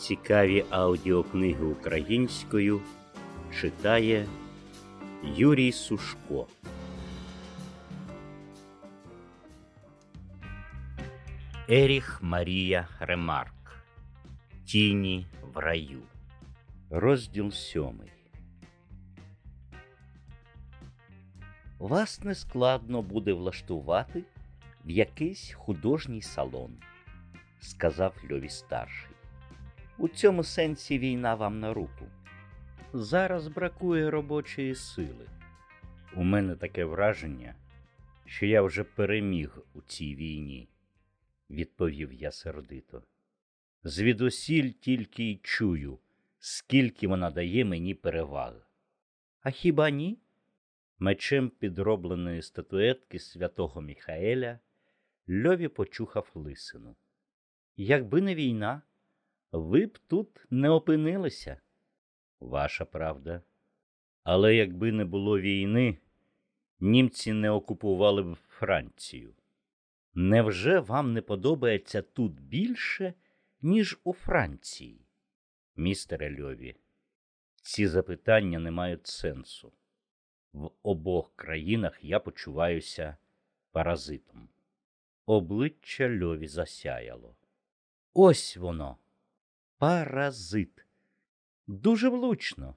Цікаві аудіокниги українською читає Юрій Сушко. Еріх Марія Ремарк. Тіні в раю. Розділ сьомий. Вас нескладно буде влаштувати в якийсь художній салон, сказав Льові старший. У цьому сенсі війна вам на руку. Зараз бракує робочої сили. У мене таке враження, що я вже переміг у цій війні, відповів я сердито. Звідусіль тільки й чую, скільки вона дає мені переваг. А хіба ні? Мечем підробленої статуетки святого Міхаеля Льові почухав лисину. Якби не війна, ви б тут не опинилися. Ваша правда. Але якби не було війни, німці не окупували б Францію. Невже вам не подобається тут більше, ніж у Франції? Містере Льові, ці запитання не мають сенсу. В обох країнах я почуваюся паразитом. Обличчя Льові засяяло. Ось воно, паразит. Дуже влучно.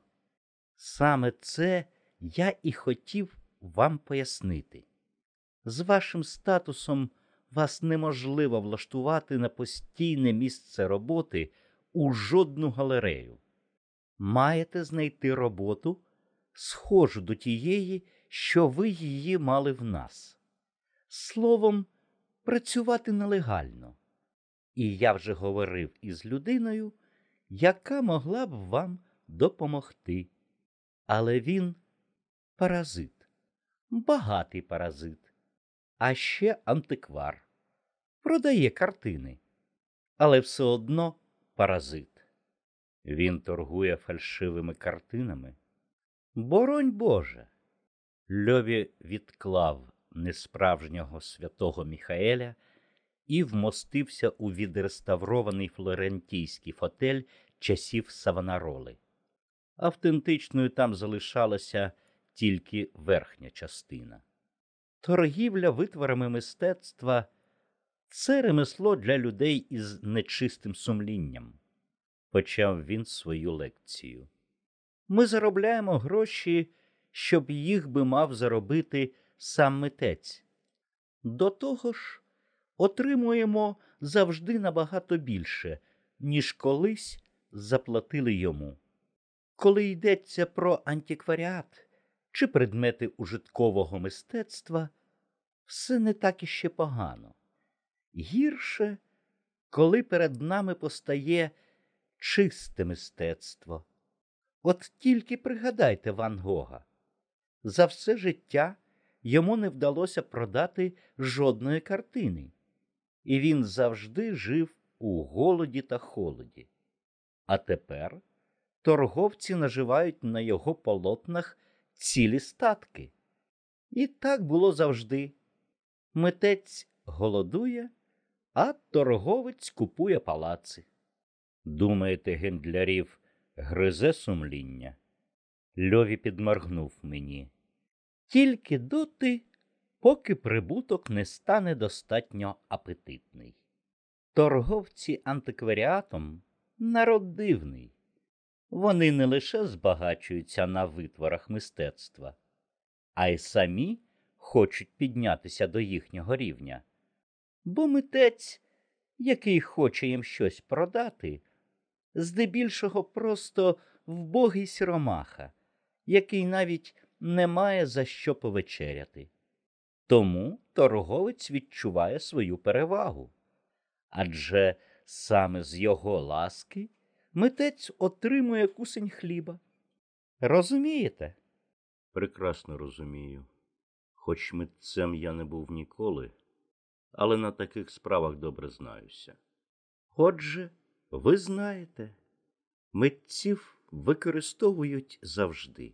Саме це я і хотів вам пояснити. З вашим статусом вас неможливо влаштувати на постійне місце роботи у жодну галерею. Маєте знайти роботу, схожу до тієї, що ви її мали в нас. Словом, працювати нелегально. І я вже говорив із людиною, яка могла б вам допомогти. Але він паразит, багатий паразит, а ще антиквар, продає картини, але все одно паразит. Він торгує фальшивими картинами. Боронь Боже. Льові відклав несправжнього святого Міхаеля і вмостився у відреставрований флорентійський фотель часів Савонароли. Автентичною там залишалася тільки верхня частина. Торгівля витворами мистецтва це ремесло для людей із нечистим сумлінням, почав він свою лекцію. Ми заробляємо гроші, щоб їх би мав заробити сам митець. До того ж, отримуємо завжди набагато більше, ніж колись заплатили йому. Коли йдеться про антикваріат чи предмети ужиткового мистецтва, все не так іще погано. Гірше, коли перед нами постає чисте мистецтво. От тільки пригадайте Ван Гога. За все життя йому не вдалося продати жодної картини, і він завжди жив у голоді та холоді. А тепер торговці наживають на його полотнах цілі статки. І так було завжди. Митець голодує, а торговець купує палаци. Думаєте, гендлярів гризе сумління? Льові підморгнув мені. Тільки доти, поки прибуток не стане достатньо апетитний. Торговці антикваріатом народ дивний. Вони не лише збагачуються на витворах мистецтва, а й самі хочуть піднятися до їхнього рівня. Бо митець, який хоче їм щось продати, здебільшого просто вбогий сіромаха, який навіть не має за що повечеряти. Тому торговець відчуває свою перевагу. Адже саме з його ласки митець отримує кусень хліба. Розумієте? Прекрасно розумію. Хоч митцем я не був ніколи, але на таких справах добре знаюся. Отже, ви знаєте, митців використовують завжди.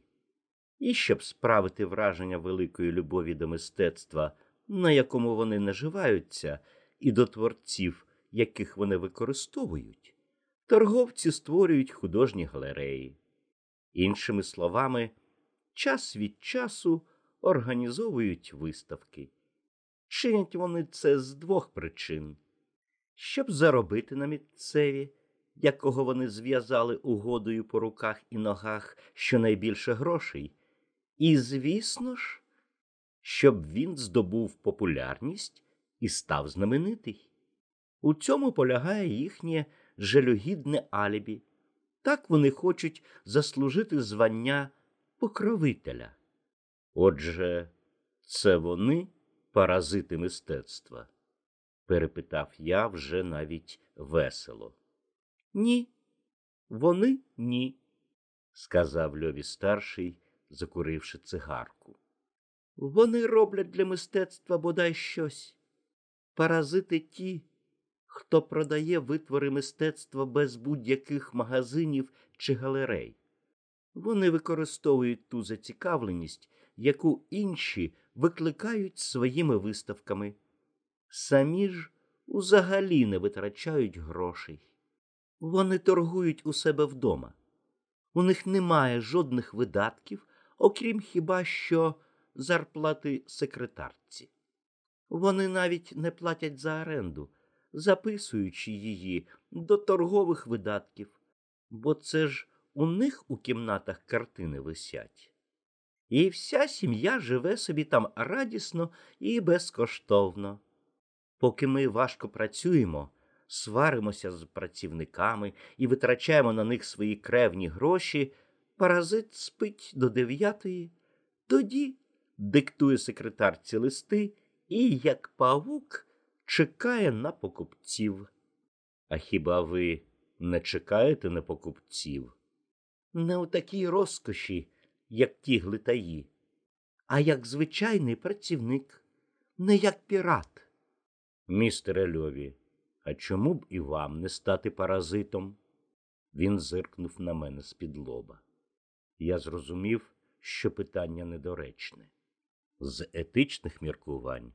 І щоб справити враження великої любові до мистецтва, на якому вони наживаються, і до творців, яких вони використовують, торговці створюють художні галереї. Іншими словами, час від часу організовують виставки. Чинять вони це з двох причин щоб заробити на місцеві, якого вони зв'язали угодою по руках і ногах щонайбільше грошей, і, звісно ж, щоб він здобув популярність і став знаменитий. У цьому полягає їхнє жалюгідне алібі. Так вони хочуть заслужити звання покровителя. Отже, це вони паразити мистецтва? перепитав я вже навіть весело. Ні, вони ні, сказав Льові старший, закуривши цигарку. Вони роблять для мистецтва бодай щось. Паразити ті, хто продає витвори мистецтва без будь-яких магазинів чи галерей. Вони використовують ту зацікавленість, яку інші викликають своїми виставками. Самі ж узагалі не витрачають грошей. Вони торгують у себе вдома. У них немає жодних видатків, окрім хіба що зарплати секретарці. Вони навіть не платять за оренду, записуючи її до торгових видатків, бо це ж у них у кімнатах картини висять. І вся сім'я живе собі там радісно і безкоштовно. Поки ми важко працюємо, сваримося з працівниками і витрачаємо на них свої кревні гроші, паразит спить до дев'ятої, тоді диктує секретарці листи і, як павук, чекає на покупців. А хіба ви не чекаєте на покупців? Не у такій розкоші, як ті глитаї, а як звичайний працівник, не як пірат. Містере Льові, а чому б і вам не стати паразитом? Він зиркнув на мене з-під лоба. Я зрозумів, що питання недоречне. З етичних міркувань?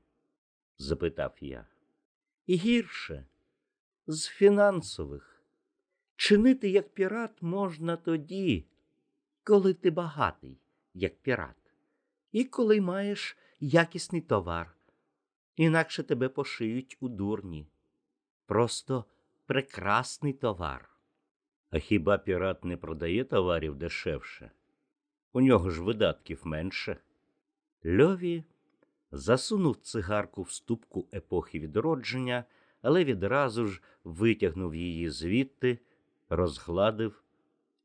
запитав я. І гірше, з фінансових. Чинити як пірат можна тоді, коли ти багатий, як пірат, і коли маєш якісний товар інакше тебе пошиють у дурні. Просто прекрасний товар. А хіба пірат не продає товарів дешевше? У нього ж видатків менше. Льові засунув цигарку в ступку епохи відродження, але відразу ж витягнув її звідти, розгладив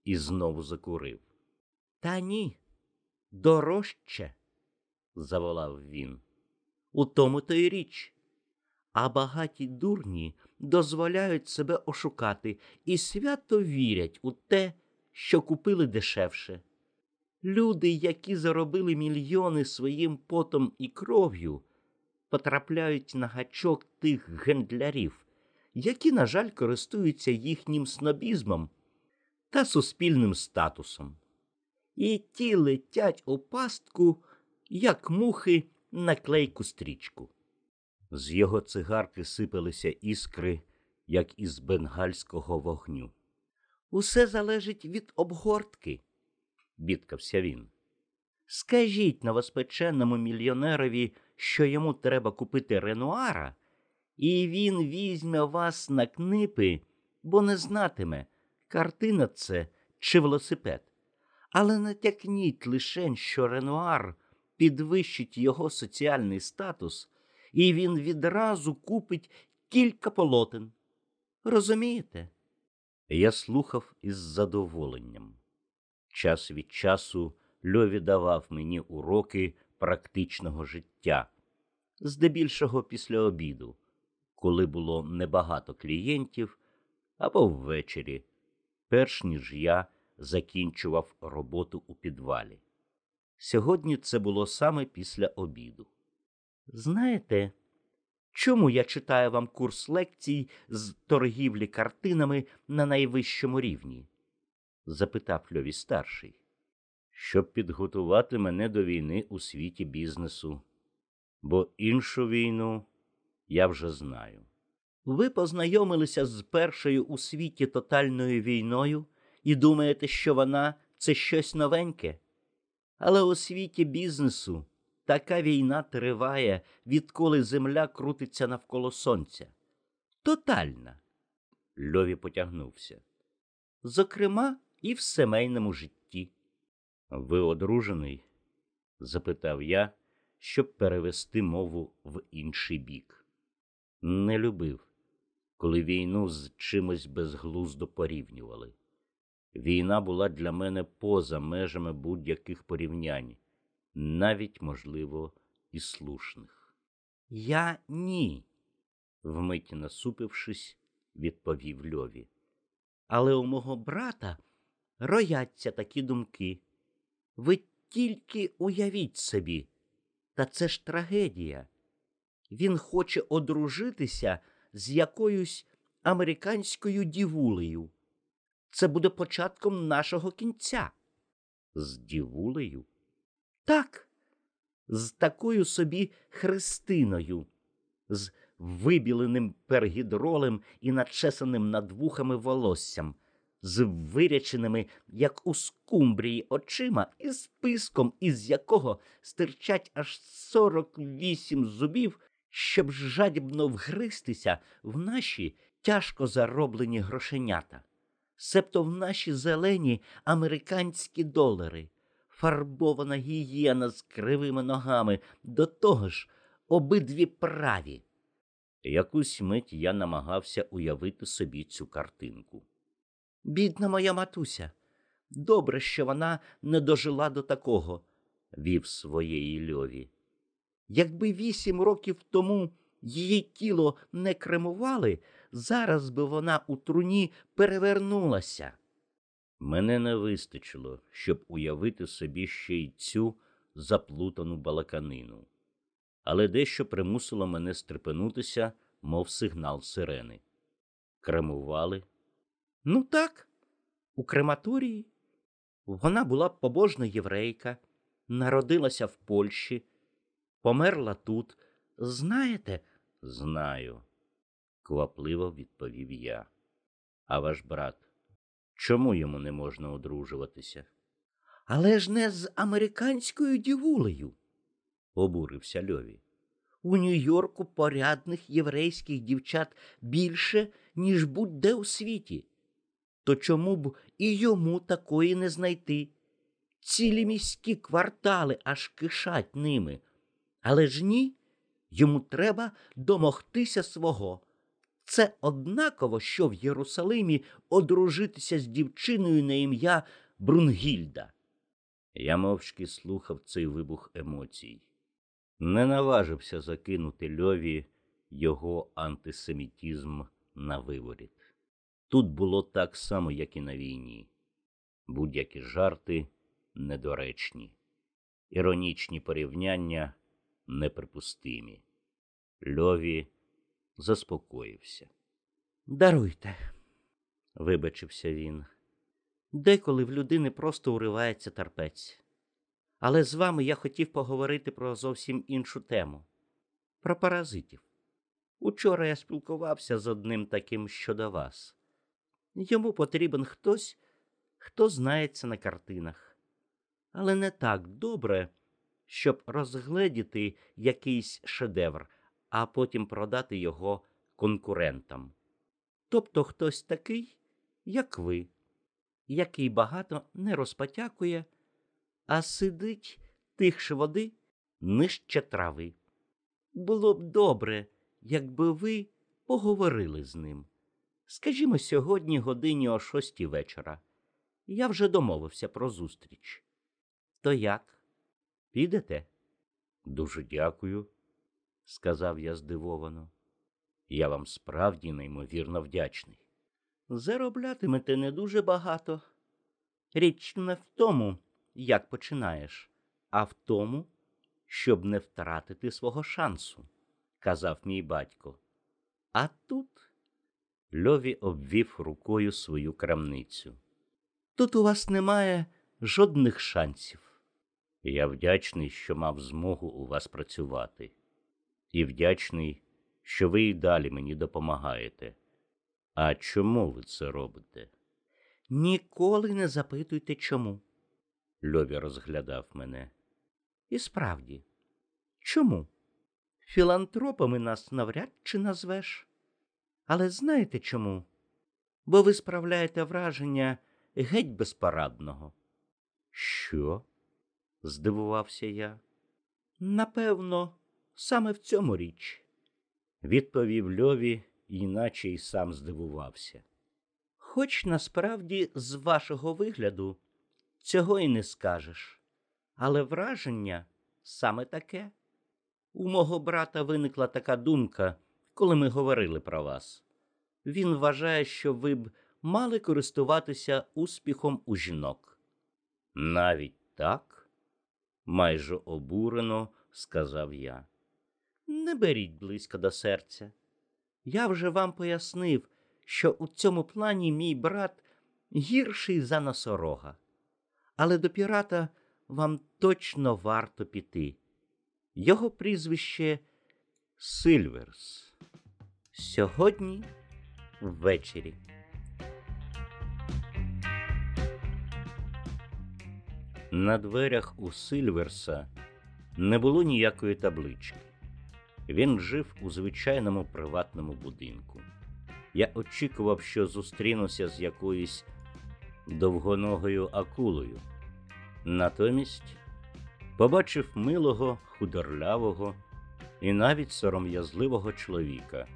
і знову закурив. Та ні, дорожче, заволав він. У тому то й річ. А багаті дурні дозволяють себе ошукати і свято вірять у те, що купили дешевше. Люди, які заробили мільйони своїм потом і кров'ю, потрапляють на гачок тих гендлярів, які, на жаль, користуються їхнім снобізмом та суспільним статусом. І ті летять у пастку, як мухи наклейку стрічку. З його цигарки сипалися іскри, як із бенгальського вогню. Усе залежить від обгортки, бідкався він. Скажіть новоспеченому мільйонерові, що йому треба купити ренуара, і він візьме вас на книпи, бо не знатиме, картина це чи велосипед. Але натякніть лишень, що ренуар підвищить його соціальний статус, і він відразу купить кілька полотен. Розумієте? Я слухав із задоволенням. Час від часу Льові давав мені уроки практичного життя, здебільшого після обіду, коли було небагато клієнтів, або ввечері, перш ніж я закінчував роботу у підвалі. Сьогодні це було саме після обіду. Знаєте, чому я читаю вам курс лекцій з торгівлі картинами на найвищому рівні? запитав Льові старший. Щоб підготувати мене до війни у світі бізнесу, бо іншу війну я вже знаю. Ви познайомилися з першою у світі тотальною війною і думаєте, що вона це щось новеньке. Але у світі бізнесу така війна триває, відколи земля крутиться навколо сонця. Тотальна. Льові потягнувся. Зокрема, і в сімейному житті. Ви одружений? запитав я, щоб перевести мову в інший бік. Не любив, коли війну з чимось безглуздо порівнювали. Війна була для мене поза межами будь-яких порівнянь, навіть, можливо, і слушних. Я ні, вмить насупившись, відповів Льові. Але у мого брата рояться такі думки. Ви тільки уявіть собі, та це ж трагедія. Він хоче одружитися з якоюсь американською дівулею. Це буде початком нашого кінця. З дівулею? Так, з такою собі Христиною, з вибіленим пергідролем і начесаним над вухами волоссям, з виряченими, як у скумбрії, очима і списком, із якого стирчать аж сорок вісім зубів, щоб жадібно вгристися в наші тяжко зароблені грошенята себто в наші зелені американські долари, фарбована гієна з кривими ногами, до того ж обидві праві. Якусь мить я намагався уявити собі цю картинку. Бідна моя матуся, добре, що вона не дожила до такого, вів своєї льові. Якби вісім років тому її тіло не кремували, зараз би вона у труні перевернулася. Мене не вистачило, щоб уявити собі ще й цю заплутану балаканину, але дещо примусило мене стрепенутися, мов сигнал сирени. Кремували? Ну, так, у крематорії. Вона була побожна єврейка, народилася в Польщі, померла тут. Знаєте, знаю квапливо відповів я. А ваш брат, чому йому не можна одружуватися? Але ж не з американською дівулею, обурився Льові. У Нью-Йорку порядних єврейських дівчат більше, ніж будь-де у світі. То чому б і йому такої не знайти? Цілі міські квартали аж кишать ними. Але ж ні, йому треба домогтися свого. Це однаково, що в Єрусалимі одружитися з дівчиною на ім'я Брунгільда. Я мовчки слухав цей вибух емоцій, не наважився закинути льові його антисемітізм на виворіт. Тут було так само, як і на війні. Будь-які жарти недоречні, іронічні порівняння неприпустимі. Льові заспокоївся. Даруйте, вибачився він. Деколи в людини просто уривається терпець. Але з вами я хотів поговорити про зовсім іншу тему про паразитів. Учора я спілкувався з одним таким щодо вас. Йому потрібен хтось, хто знається на картинах, але не так добре, щоб розгледіти якийсь шедевр а потім продати його конкурентам. Тобто хтось такий, як ви, який багато не розпотякує, а сидить тихше води нижче трави. Було б добре, якби ви поговорили з ним. Скажімо, сьогодні годині о шостій вечора. Я вже домовився про зустріч. То як? Підете? Дуже дякую сказав я здивовано. Я вам справді неймовірно вдячний. Зароблятимете не дуже багато. Річ не в тому, як починаєш, а в тому, щоб не втратити свого шансу, казав мій батько. А тут Льові обвів рукою свою крамницю. Тут у вас немає жодних шансів. Я вдячний, що мав змогу у вас працювати і вдячний, що ви й далі мені допомагаєте. А чому ви це робите? Ніколи не запитуйте чому. Льові розглядав мене. І справді, чому? Філантропами нас навряд чи назвеш. Але знаєте чому? Бо ви справляєте враження геть безпарадного. Що? здивувався я. Напевно, саме в цьому річ, відповів Льові, іначе й сам здивувався. Хоч насправді з вашого вигляду цього й не скажеш, але враження саме таке. У мого брата виникла така думка, коли ми говорили про вас. Він вважає, що ви б мали користуватися успіхом у жінок. Навіть так? майже обурено сказав я. Не беріть близько до серця. Я вже вам пояснив, що у цьому плані мій брат гірший за носорога. Але до пірата вам точно варто піти. Його прізвище Сильверс. Сьогодні ввечері. На дверях у Сильверса не було ніякої таблички. Він жив у звичайному приватному будинку. Я очікував, що зустрінуся з якоюсь довгоногою акулою. Натомість побачив милого, худорлявого і навіть сором'язливого чоловіка,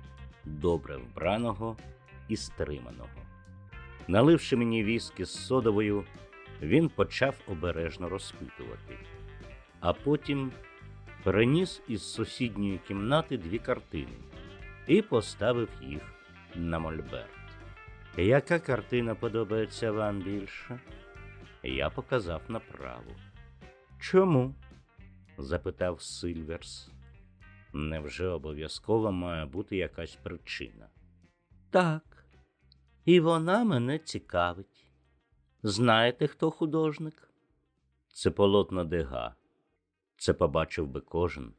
добре вбраного і стриманого. Наливши мені віскі з содовою, він почав обережно розпитувати, а потім переніс із сусідньої кімнати дві картини і поставив їх на мольберт. Яка картина подобається вам більше? Я показав направо. Чому? запитав Сильверс. Невже обов'язково має бути якась причина? Так, і вона мене цікавить. Знаєте, хто художник? Це полотно Дега. Це побачив би кожен.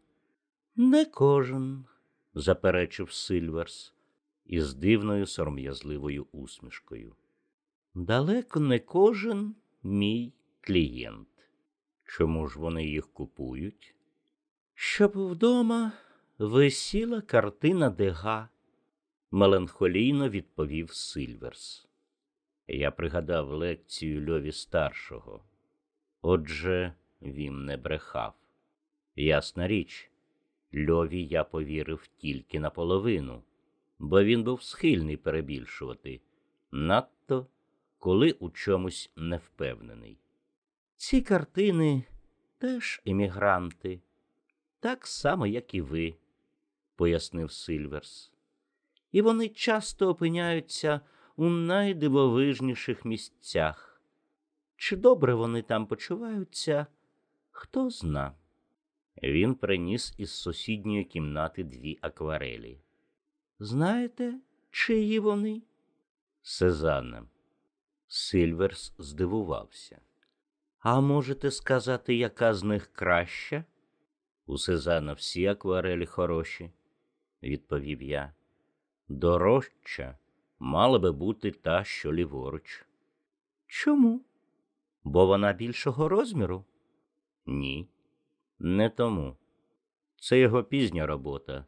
Не кожен, заперечив Сильверс із дивною сором'язливою усмішкою. Далеко не кожен мій клієнт. Чому ж вони їх купують? Щоб вдома висіла картина Дега, меланхолійно відповів Сильверс. Я пригадав лекцію Льові старшого. Отже, він не брехав. Ясна річ, Льові я повірив тільки наполовину, бо він був схильний перебільшувати, надто коли у чомусь не впевнений. Ці картини теж емігранти, так само, як і ви, пояснив Сильверс. І вони часто опиняються у найдивовижніших місцях. Чи добре вони там почуваються, хто зна. Він приніс із сусідньої кімнати дві акварелі. Знаєте, чиї вони? Сезанна. Сильверс здивувався. А можете сказати, яка з них краща? У Сезана всі акварелі хороші, відповів я. Дорожча мала би бути та, що ліворуч. Чому? Бо вона більшого розміру? Ні, не тому. Це його пізня робота,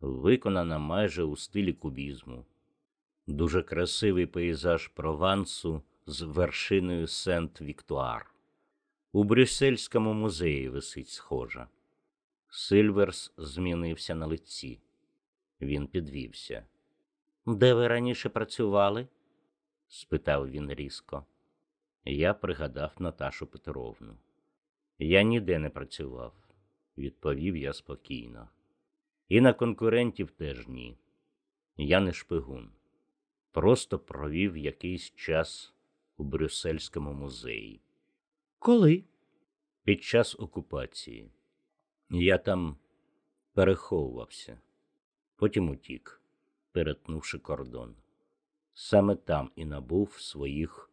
виконана майже у стилі кубізму. Дуже красивий пейзаж Провансу з вершиною Сент-Віктуар. У Брюссельському музеї висить схожа. Сильверс змінився на лиці. Він підвівся. Де ви раніше працювали? спитав він різко. Я пригадав Наташу Петровну. Я ніде не працював, відповів я спокійно. І на конкурентів теж ні. Я не шпигун. Просто провів якийсь час у Брюссельському музеї. Коли? Під час окупації. Я там переховувався, потім утік, перетнувши кордон. Саме там і набув своїх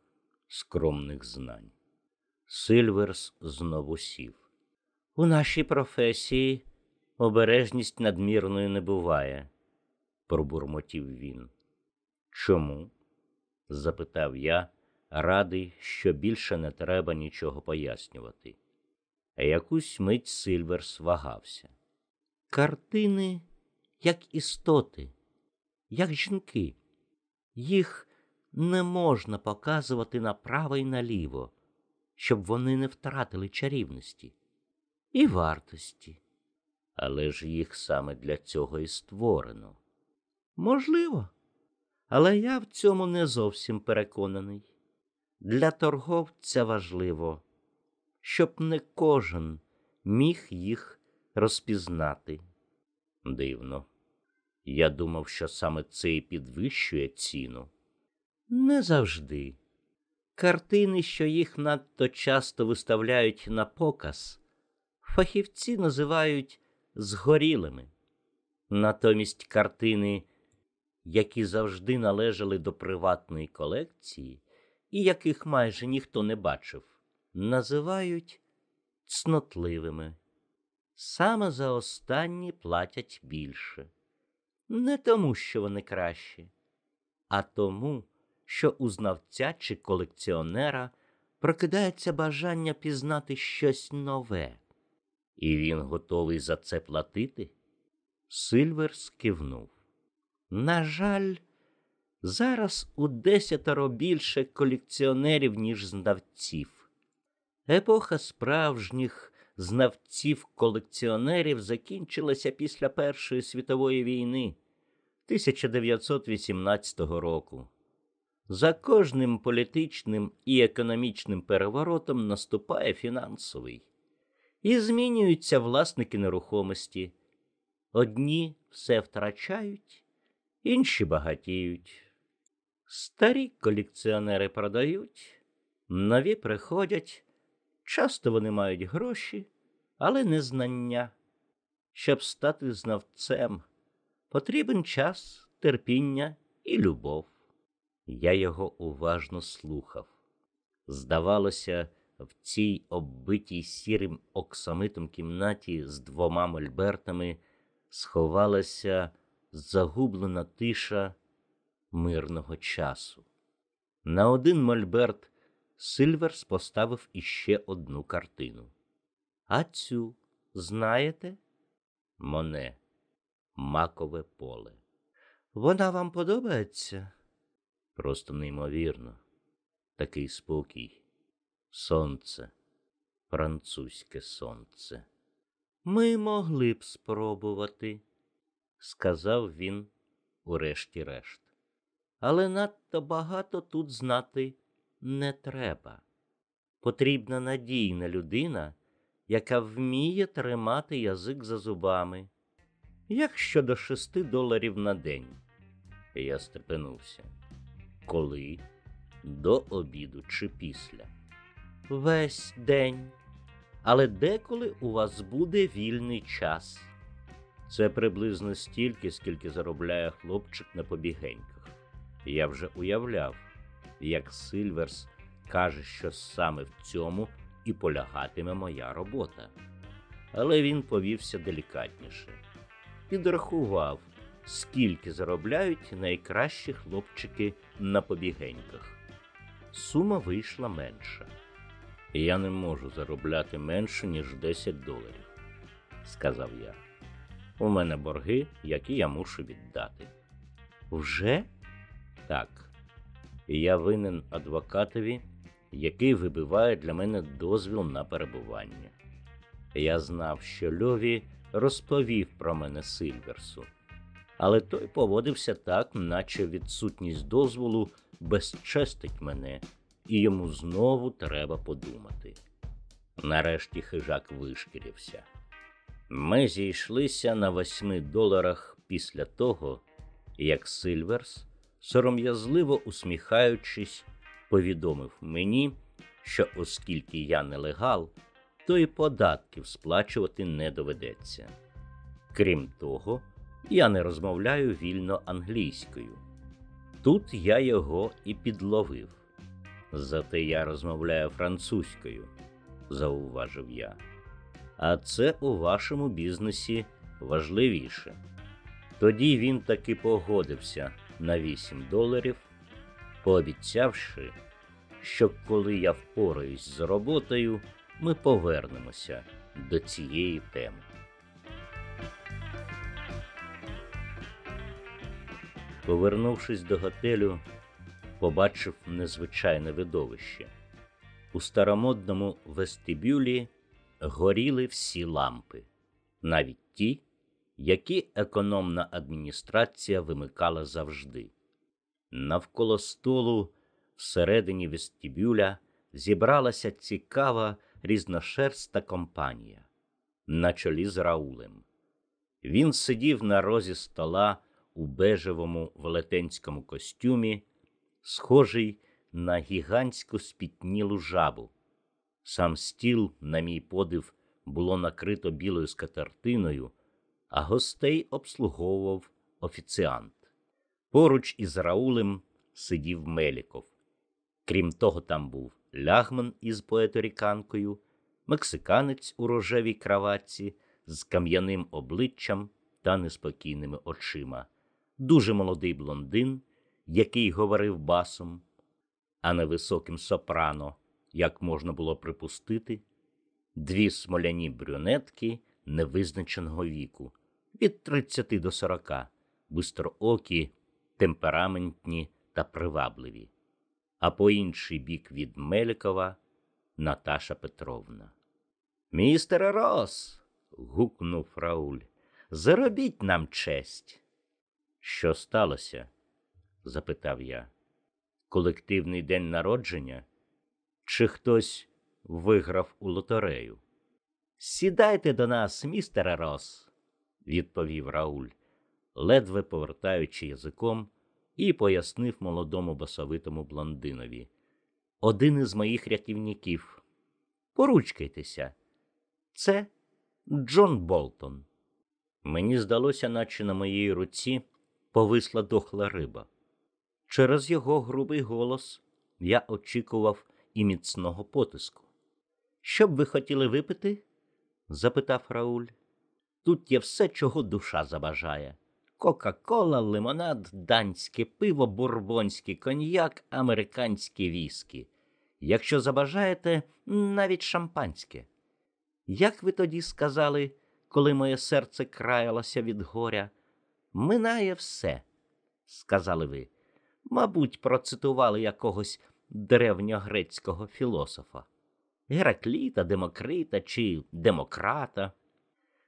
скромних знань. Сильверс знову сів. У нашій професії обережність надмірною не буває, пробурмотів він. Чому? запитав я, радий, що більше не треба нічого пояснювати. Якусь мить Сильверс вагався. Картини, як істоти, як жінки, їх не можна показувати направо і наліво, щоб вони не втратили чарівності і вартості. Але ж їх саме для цього і створено. Можливо, але я в цьому не зовсім переконаний. Для торговця важливо, щоб не кожен міг їх розпізнати. Дивно. Я думав, що саме це і підвищує ціну. Не завжди. Картини, що їх надто часто виставляють на показ, фахівці називають згорілими. Натомість картини, які завжди належали до приватної колекції і яких майже ніхто не бачив, називають цнотливими. Саме за останні платять більше. Не тому, що вони кращі, а тому, що у знавця чи колекціонера прокидається бажання пізнати щось нове. І він готовий за це платити? Сильвер скивнув. На жаль, зараз у десятеро більше колекціонерів, ніж знавців. Епоха справжніх знавців-колекціонерів закінчилася після Першої світової війни 1918 року. За кожним політичним і економічним переворотом наступає фінансовий, і змінюються власники нерухомості. Одні все втрачають, інші багатіють. Старі колекціонери продають, нові приходять. Часто вони мають гроші, але не знання. Щоб стати знавцем, потрібен час, терпіння і любов. Я його уважно слухав. Здавалося, в цій оббитій сірим оксамитом кімнаті з двома мольбертами сховалася загублена тиша мирного часу. На один мольберт Сильверс поставив іще одну картину. А цю знаєте? Моне, макове поле. Вона вам подобається? Просто неймовірно. Такий спокій. Сонце, французьке сонце. Ми могли б спробувати, сказав він урешті-решт. Але надто багато тут знати не треба. Потрібна надійна людина, яка вміє тримати язик за зубами. Як щодо шести доларів на день, я стрепенувся. Коли? До обіду чи після? Весь день. Але деколи у вас буде вільний час. Це приблизно стільки, скільки заробляє хлопчик на побігеньках. Я вже уявляв, як Сильверс каже, що саме в цьому і полягатиме моя робота. Але він повівся делікатніше, підрахував, скільки заробляють найкращі хлопчики на побігеньках. Сума вийшла менша. Я не можу заробляти менше, ніж 10 доларів, сказав я. У мене борги, які я мушу віддати. Вже? Так. Я винен адвокатові, який вибиває для мене дозвіл на перебування. Я знав, що Льові розповів про мене Сильверсу, але той поводився так, наче відсутність дозволу безчестить мене, і йому знову треба подумати. Нарешті хижак вишкірився. Ми зійшлися на восьми доларах після того, як Сильверс, сором'язливо усміхаючись, повідомив мені, що оскільки я нелегал, то і податків сплачувати не доведеться. Крім того, я не розмовляю вільно англійською. Тут я його і підловив. Зате я розмовляю французькою, зауважив я. А це у вашому бізнесі важливіше. Тоді він таки погодився на 8 доларів, пообіцявши, що коли я впораюсь з роботою, ми повернемося до цієї теми. Повернувшись до готелю, побачив незвичайне видовище. У старомодному вестибюлі горіли всі лампи, навіть ті, які економна адміністрація вимикала завжди. Навколо столу, всередині вестибюля, зібралася цікава різношерста компанія на чолі з Раулем. Він сидів на розі стола у бежевому велетенському костюмі, схожий на гігантську спітнілу жабу. Сам стіл, на мій подив, було накрито білою скатертиною, а гостей обслуговував офіціант. Поруч із Раулем сидів Меліков. Крім того, там був лягман із поеторіканкою, мексиканець у рожевій краватці з кам'яним обличчям та неспокійними очима, дуже молодий блондин, який говорив басом, а не високим сопрано, як можна було припустити, дві смоляні брюнетки невизначеного віку від 30 до 40, бистроокі, темпераментні та привабливі, а по інший бік від Мелікова Наташа Петровна. Містер Рос. гукнув Рауль. Заробіть нам честь. Що сталося? запитав я. Колективний день народження? Чи хтось виграв у лотерею? Сідайте до нас, містере Рос, відповів Рауль, ледве повертаючи язиком, і пояснив молодому басовитому блондинові. Один із моїх рятівників. Поручкайтеся. Це Джон Болтон. Мені здалося, наче на моїй руці повисла дохла риба. Через його грубий голос я очікував і міцного потиску. Що б ви хотіли випити? запитав Рауль. Тут є все, чого душа забажає. Кока-кола, лимонад, данське пиво, бурбонський коньяк, американські віскі. Якщо забажаєте, навіть шампанське. Як ви тоді сказали, коли моє серце краялося від горя? Минає все, сказали ви. Мабуть, процитували якогось древньогрецького філософа, Геракліта, Демокрита чи Демократа.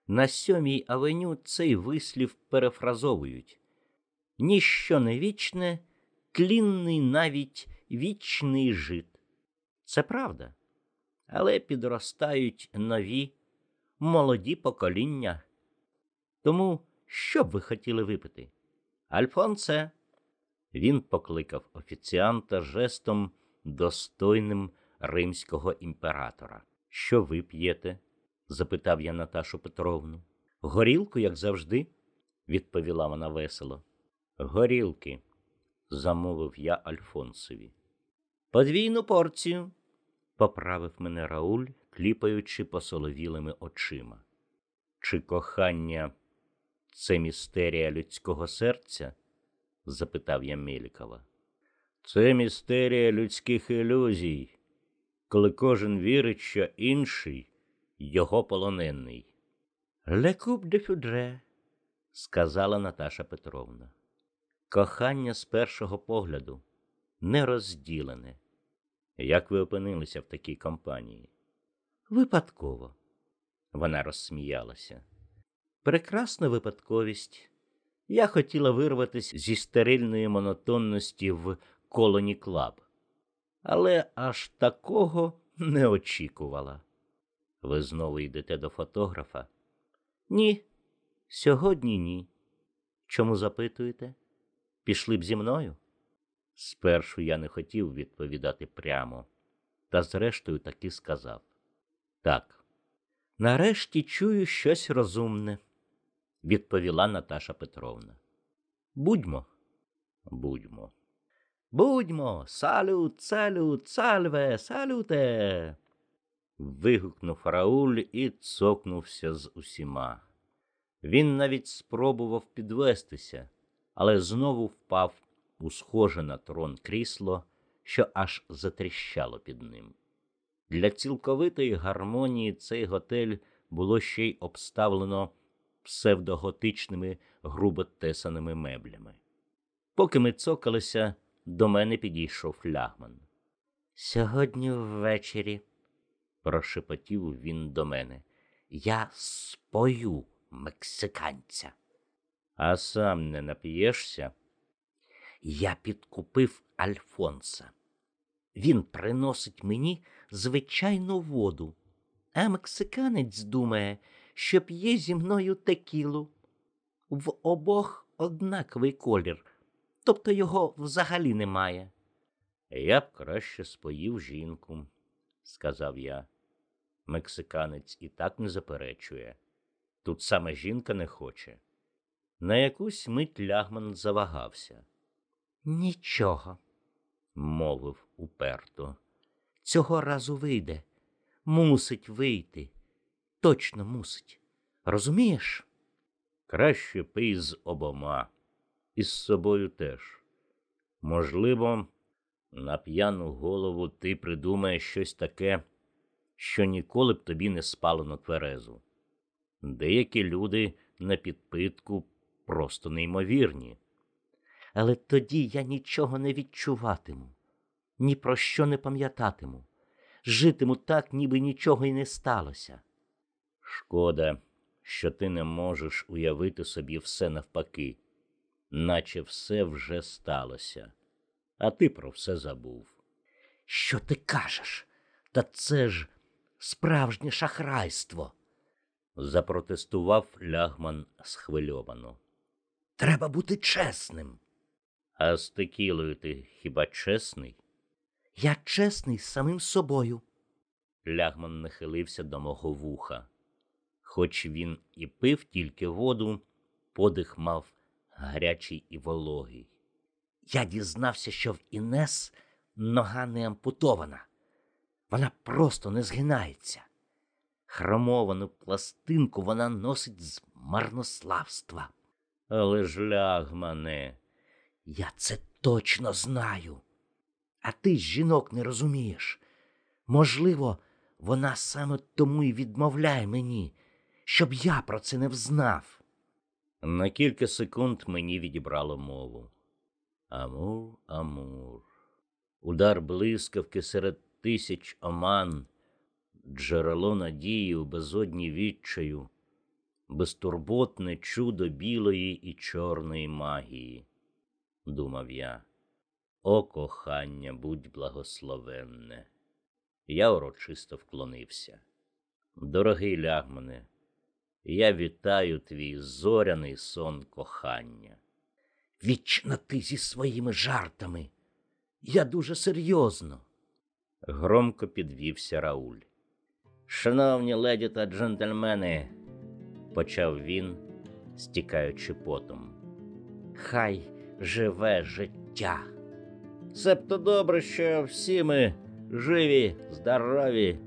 На сьомій авеню цей вислів перефразовують ніщо не вічне, тлінний навіть вічний жит. Це правда, але підростають нові, молоді покоління. Тому що б ви хотіли випити? Альфонсе. Він покликав офіціанта жестом, достойним римського імператора. Що ви п'єте? запитав я Наташу Петровну. Горілку, як завжди, відповіла вона весело. Горілки, замовив я Альфонсові. Подвійну порцію, поправив мене Рауль, кліпаючи посоловілими очима. Чи кохання це містерія людського серця? запитав я Мелікова. Це містерія людських ілюзій, коли кожен вірить, що інший його полонений. Лекуб де фюдре, сказала Наташа Петровна. Кохання з першого погляду нерозділене. Як ви опинилися в такій компанії? Випадково. Вона розсміялася. Прекрасна випадковість. Я хотіла вирватися зі стерильної монотонності в колоні клаб, але аж такого не очікувала. Ви знову йдете до фотографа? Ні, сьогодні ні. Чому запитуєте? Пішли б зі мною? Спершу я не хотів відповідати прямо, та зрештою таки сказав так. Нарешті чую щось розумне, відповіла Наташа Петровна. Будьмо, будьмо. Будьмо, салют, салют, сальве, салюте. вигукнув Рауль і цокнувся з усіма. Він навіть спробував підвестися, але знову впав у схоже на трон крісло, що аж затріщало під ним. Для цілковитої гармонії цей готель було ще й обставлено псевдоготичними грубо тесаними меблями. Поки ми цокалися, до мене підійшов флягман. Сьогодні ввечері, прошепотів він до мене, я спою мексиканця. А сам не нап'єшся? Я підкупив Альфонса. Він приносить мені звичайну воду, а мексиканець думає, що п'є зі мною текілу. В обох однаковий колір, тобто його взагалі немає. Я б краще споїв жінку, сказав я. Мексиканець і так не заперечує. Тут саме жінка не хоче. На якусь мить лягман завагався. Нічого, мовив уперто. Цього разу вийде. Мусить вийти. Точно мусить. Розумієш? Краще пий з обома, і з собою теж. Можливо, на п'яну голову ти придумаєш щось таке, що ніколи б тобі не спало на тверезу. Деякі люди на підпитку просто неймовірні. Але тоді я нічого не відчуватиму, ні про що не пам'ятатиму, житиму так, ніби нічого й не сталося. Шкода, що ти не можеш уявити собі все навпаки, наче все вже сталося, а ти про все забув. Що ти кажеш? Та це ж справжнє шахрайство, запротестував лягман схвильовано. Треба бути чесним. А з текілою ти хіба чесний? Я чесний з самим собою. Лягман нахилився до мого вуха. Хоч він і пив тільки воду, подих мав гарячий і вологий. Я дізнався, що в Інес нога не ампутована. Вона просто не згинається. Хромовану пластинку вона носить з марнославства. Але ж лягмане, я це точно знаю. А ти жінок не розумієш. Можливо, вона саме тому й відмовляє мені, щоб я про це не взнав. На кілька секунд мені відібрало мову. Амур, амур. Удар блискавки серед тисяч оман, джерело надії у безодні відчаю, безтурботне чудо білої і чорної магії, думав я. О, кохання, будь благословенне. Я урочисто вклонився. Дорогий лягмане, я вітаю твій зоряний сон кохання. Вічно ти зі своїми жартами. Я дуже серйозно. Громко підвівся Рауль. Шановні леді та джентльмени, почав він, стікаючи потом. Хай живе життя. Себто добре, що всі ми живі, здорові.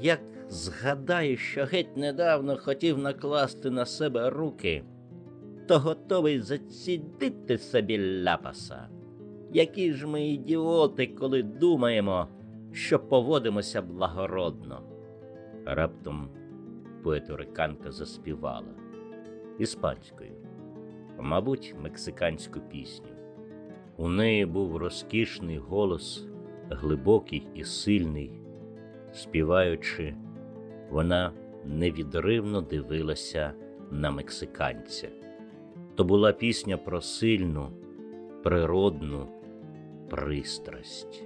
Як згадаю, що геть недавно хотів накласти на себе руки, то готовий зацідити собі ляпаса. Які ж ми ідіоти, коли думаємо, що поводимося благородно. Раптом поеториканка заспівала іспанською, мабуть, мексиканську пісню. У неї був розкішний голос, глибокий і сильний. Співаючи, вона невідривно дивилася на мексиканця. То була пісня про сильну, природну пристрасть,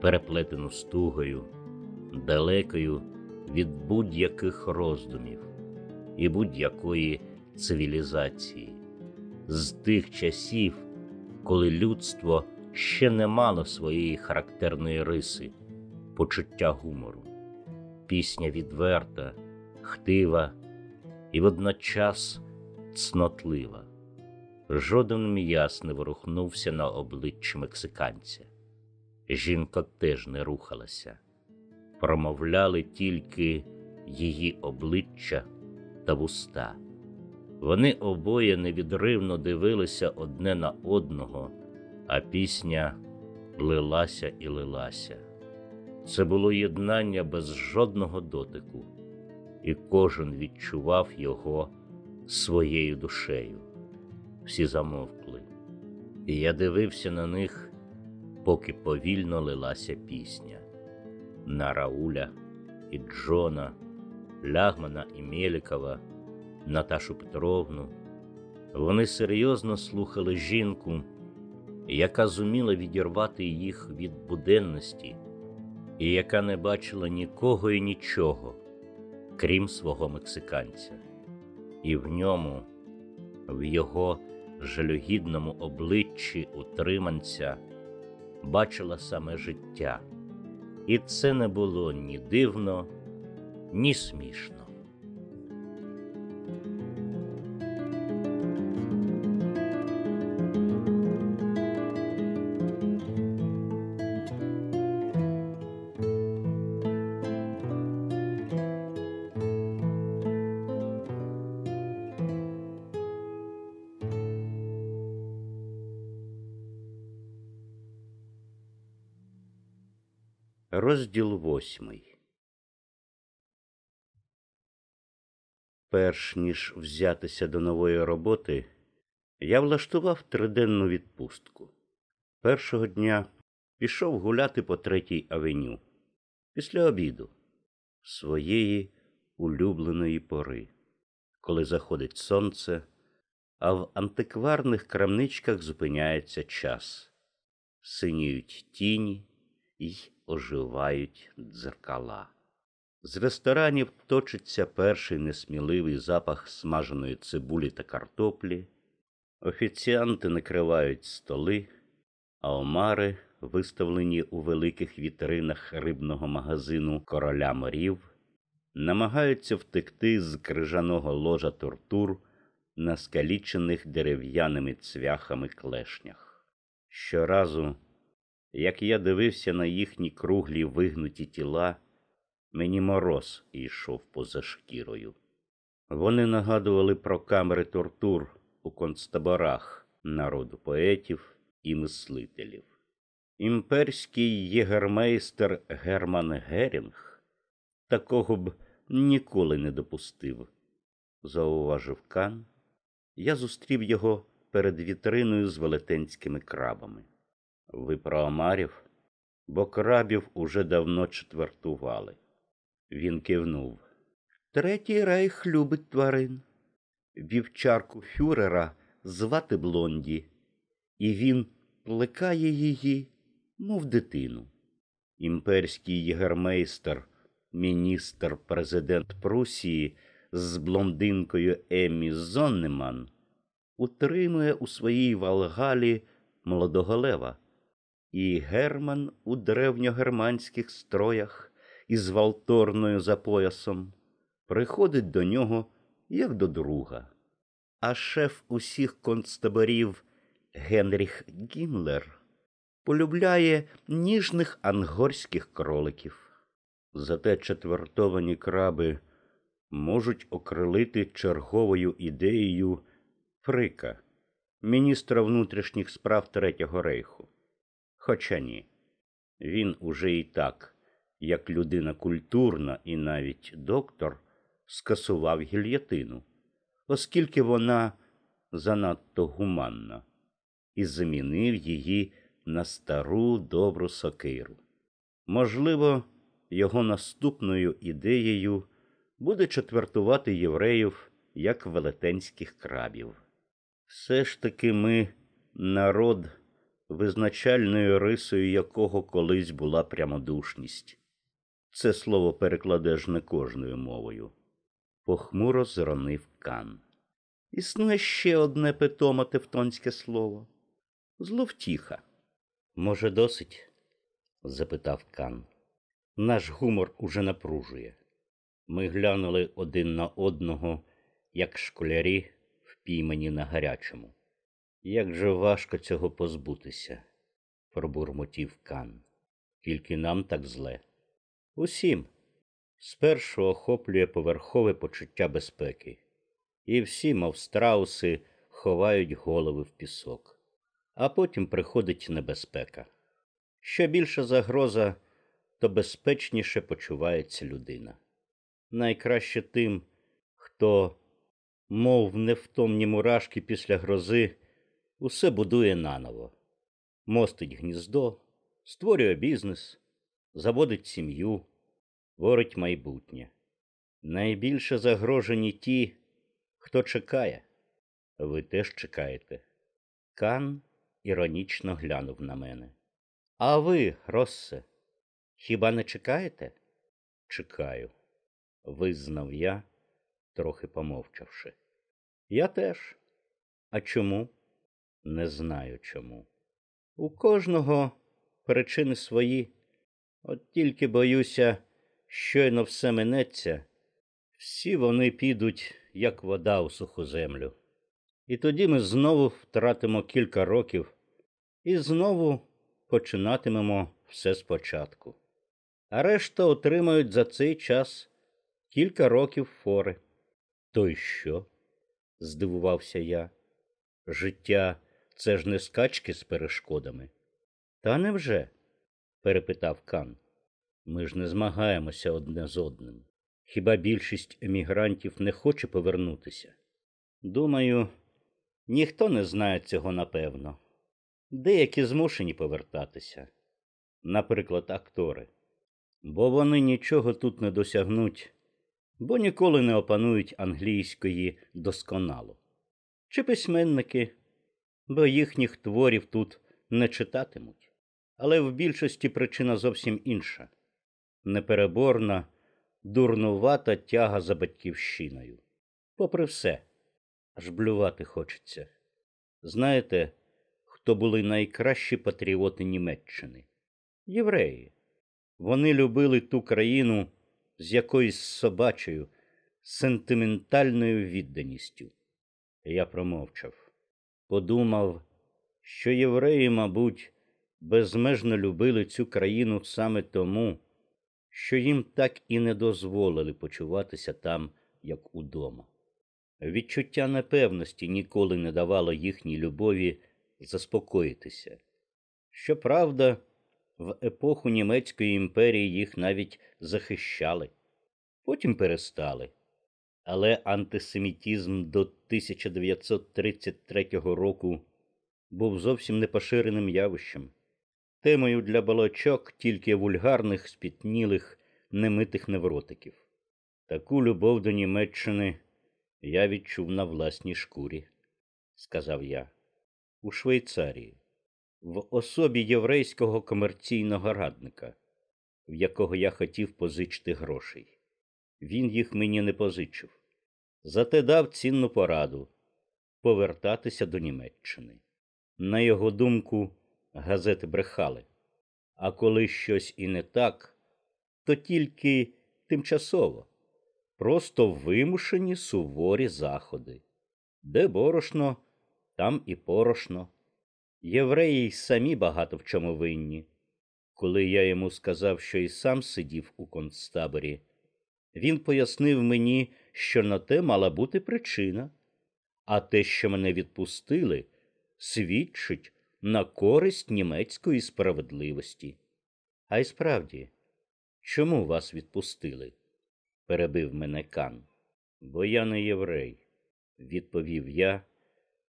переплетену стугою, далекою від будь-яких роздумів і будь-якої цивілізації, з тих часів, коли людство ще не мало своєї характерної риси, почуття гумору, пісня відверта, хтива і водночас цнотлива. Жоден м'яс не ворухнувся на обличчі мексиканця. Жінка теж не рухалася, промовляли тільки її обличчя та вуста, Вони обоє невідривно дивилися одне на одного, а пісня лилася і лилася. Це було єднання без жодного дотику, і кожен відчував його своєю душею. Всі замовкли, і я дивився на них, поки повільно лилася пісня. На Рауля і Джона, Лягмана і Мєлікова, Наташу Петровну. Вони серйозно слухали жінку, яка зуміла відірвати їх від буденності і яка не бачила нікого і нічого, крім свого мексиканця, і в ньому, в його жалюгідному обличчі утриманця, бачила саме життя, і це не було ні дивно, ні смішно. Розділ восьмий. Перш ніж взятися до нової роботи, я влаштував триденну відпустку. Першого дня пішов гуляти по третій авеню після обіду своєї улюбленої пори, коли заходить сонце, а в антикварних крамничках зупиняється час, синіють тіні й оживають дзеркала. З ресторанів точиться перший несміливий запах смаженої цибулі та картоплі, офіціанти накривають столи, а омари, виставлені у великих вітринах рибного магазину короля морів, намагаються втекти з крижаного ложа тортур на скалічених дерев'яними цвяхами клешнях. Щоразу як я дивився на їхні круглі вигнуті тіла, мені мороз йшов поза шкірою. Вони нагадували про камери тортур у концтаборах народу поетів і мислителів. Імперський єгермейстер Герман Герінг такого б ніколи не допустив, зауважив Кан. Я зустрів його перед вітриною з велетенськими крабами. Ви про омарів? Бо крабів уже давно четвертували. Він кивнув. Третій рейх любить тварин. Вівчарку фюрера звати Блонді, і він плекає її, мов дитину. Імперський єгермейстер, міністр, президент Прусії з блондинкою Еммі Зоннеман утримує у своїй Валгалі молодого лева і Герман у древньогерманських строях із валторною за поясом приходить до нього як до друга. А шеф усіх концтаборів Генріх Гімлер полюбляє ніжних ангорських кроликів. Зате четвертовані краби можуть окрилити черговою ідеєю Фрика, міністра внутрішніх справ Третього рейху. Хоча ні, він уже і так, як людина культурна і навіть доктор, скасував гільятину, оскільки вона занадто гуманна, і замінив її на стару добру сокиру. Можливо, його наступною ідеєю буде четвертувати євреїв як велетенських крабів. Все ж таки ми народ визначальною рисою якого колись була прямодушність. Це слово перекладеш не кожною мовою. Похмуро зронив Кан. Існує ще одне питоме тевтонське слово зловтіха. Може, досить? запитав Кан. Наш гумор уже напружує. Ми глянули один на одного, як школярі, впіймані на гарячому. Як же важко цього позбутися, пробурмотів Кан. Тільки нам так зле. Усім. Спершу охоплює поверхове почуття безпеки. і всі, мов страуси, ховають голови в пісок. А потім приходить небезпека. Що більша загроза, то безпечніше почувається людина. Найкраще тим, хто, мов невтомні мурашки після грози, усе будує наново, мостить гніздо, створює бізнес, заводить сім'ю, творить майбутнє. Найбільше загрожені ті, хто чекає. Ви теж чекаєте. Кан іронічно глянув на мене. А ви, Россе, хіба не чекаєте? Чекаю, визнав я, трохи помовчавши. Я теж. А чому? Не знаю чому. У кожного причини свої. От тільки боюся, щойно все минеться, всі вони підуть, як вода у суху землю. І тоді ми знову втратимо кілька років і знову починатимемо все спочатку. А решта отримають за цей час кілька років фори. То й що? здивувався я. Життя це ж не скачки з перешкодами. Та невже? перепитав Кан. Ми ж не змагаємося одне з одним. Хіба більшість емігрантів не хоче повернутися? Думаю, ніхто не знає цього напевно. Деякі змушені повертатися, наприклад, актори, бо вони нічого тут не досягнуть, бо ніколи не опанують англійської досконало, чи письменники, бо їхніх творів тут не читатимуть. Але в більшості причина зовсім інша непереборна, дурнувата тяга за батьківщиною. Попри все, аж блювати хочеться. Знаєте, хто були найкращі патріоти Німеччини? Євреї. Вони любили ту країну з якоюсь собачою, сентиментальною відданістю. Я промовчав, подумав, що євреї, мабуть, безмежно любили цю країну саме тому, що їм так і не дозволили почуватися там, як удома. Відчуття непевності ніколи не давало їхній любові заспокоїтися. Щоправда, в епоху Німецької імперії їх навіть захищали, потім перестали. Але антисемітізм до 1933 року був зовсім непоширеним явищем, темою для балачок тільки вульгарних, спітнілих, немитих невротиків. Таку любов до Німеччини я відчув на власній шкурі, сказав я, у Швейцарії, в особі єврейського комерційного радника, в якого я хотів позичити грошей. Він їх мені не позичив, зате дав цінну пораду повертатися до Німеччини. На його думку, газети брехали, а коли щось і не так, то тільки тимчасово, просто вимушені суворі заходи. Де борошно, там і порошно. Євреї й самі багато в чому винні. Коли я йому сказав, що і сам сидів у концтаборі, він пояснив мені, що на те мала бути причина, а те, що мене відпустили, свідчить на користь німецької справедливості. А й справді, чому вас відпустили? перебив мене Кан. Бо я не єврей, відповів я,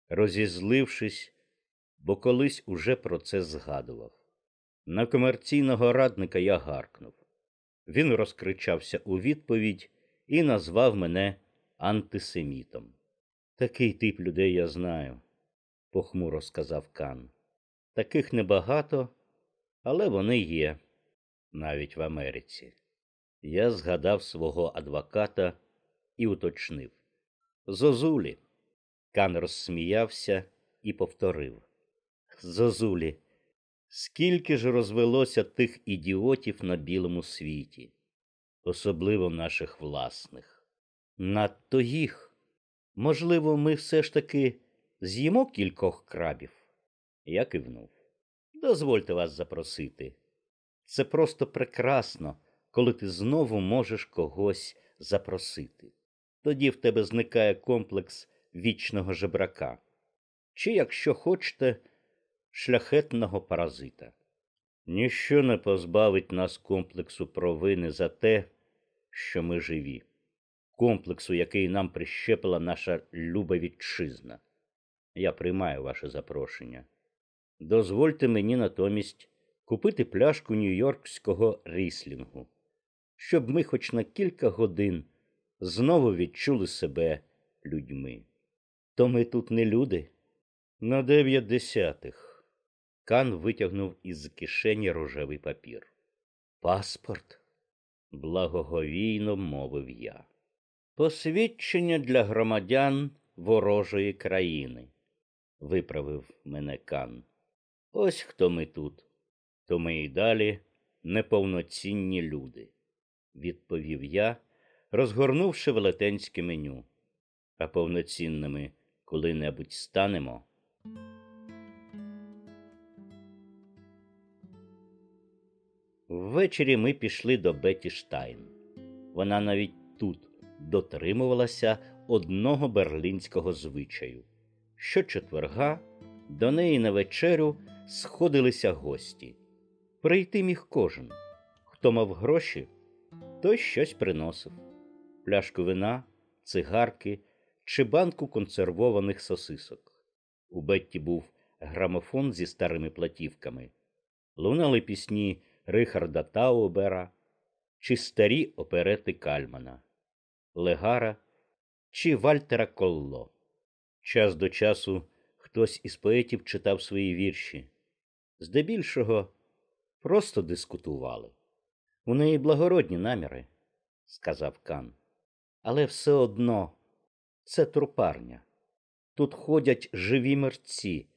розізлившись, бо колись уже про це згадував. На комерційного радника я гаркнув. Він розкричався у відповідь і назвав мене антисемітом. Такий тип людей я знаю, похмуро сказав Кан. Таких небагато, але вони є навіть в Америці. Я згадав свого адвоката і уточнив Зозулі. Кан розсміявся і повторив Зозулі. Скільки ж розвелося тих ідіотів на білому світі, особливо наших власних. Надто їх. Можливо, ми все ж таки з'їмо кількох крабів? Я кивнув. Дозвольте вас запросити. Це просто прекрасно, коли ти знову можеш когось запросити. тоді в тебе зникає комплекс вічного жебрака, чи, якщо хочете, шляхетного паразита. Ніщо не позбавить нас комплексу провини за те, що ми живі, комплексу, який нам прищепила наша люба вітчизна. Я приймаю ваше запрошення. Дозвольте мені натомість купити пляшку нью-йоркського ріслінгу, щоб ми хоч на кілька годин знову відчули себе людьми. То ми тут не люди. На дев'ять десятих. Кан витягнув із кишені рожевий папір. Паспорт, благоговійно мовив я. Посвідчення для громадян ворожої країни, виправив мене Кан. Ось хто ми тут. То ми й далі неповноцінні люди, відповів я, розгорнувши велетенське меню. А повноцінними коли-небудь станемо. Ввечері ми пішли до Беті Штайн. Вона навіть тут дотримувалася одного берлінського звичаю. Щочетверга до неї на вечерю сходилися гості. Прийти міг кожен. Хто мав гроші, той щось приносив пляшку вина, цигарки чи банку консервованих сосисок. У Бетті був грамофон зі старими платівками. Лунали пісні Рихарда Таубера чи старі оперети Кальмана, Легара чи Вальтера Колло. Час до часу хтось із поетів читав свої вірші. Здебільшого просто дискутували. У неї благородні наміри, сказав Кан. Але все одно це трупарня. Тут ходять живі мерці,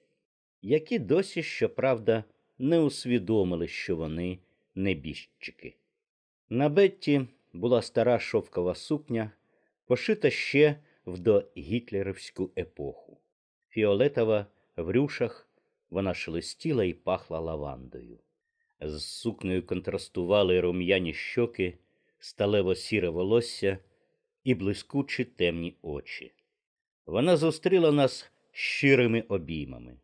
які досі, щоправда, не усвідомили, що вони небіжчики. На Бетті була стара шовкова сукня, пошита ще в догітлерівську епоху. Фіолетова в рюшах вона шелестіла і пахла лавандою. З сукнею контрастували рум'яні щоки, сталево сіре волосся і блискучі темні очі. Вона зустріла нас щирими обіймами.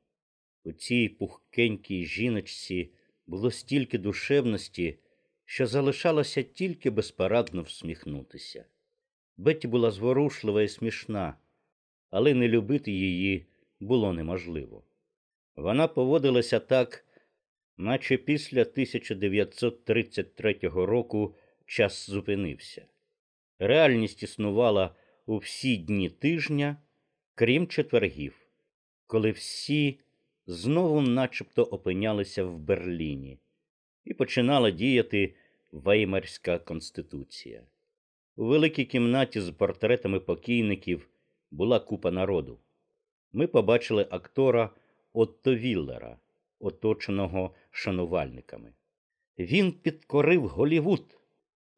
У цій пухкенькій жіночці було стільки душевності, що залишалося тільки безпарадно всміхнутися. Бетті була зворушлива і смішна, але не любити її було неможливо. Вона поводилася так, наче після 1933 року час зупинився. Реальність існувала у всі дні тижня, крім четвергів, коли всі знову начебто опинялися в Берліні, і починала діяти Веймарська конституція. У великій кімнаті з портретами покійників була купа народу. Ми побачили актора Отто Віллера, оточеного шанувальниками. Він підкорив Голівуд,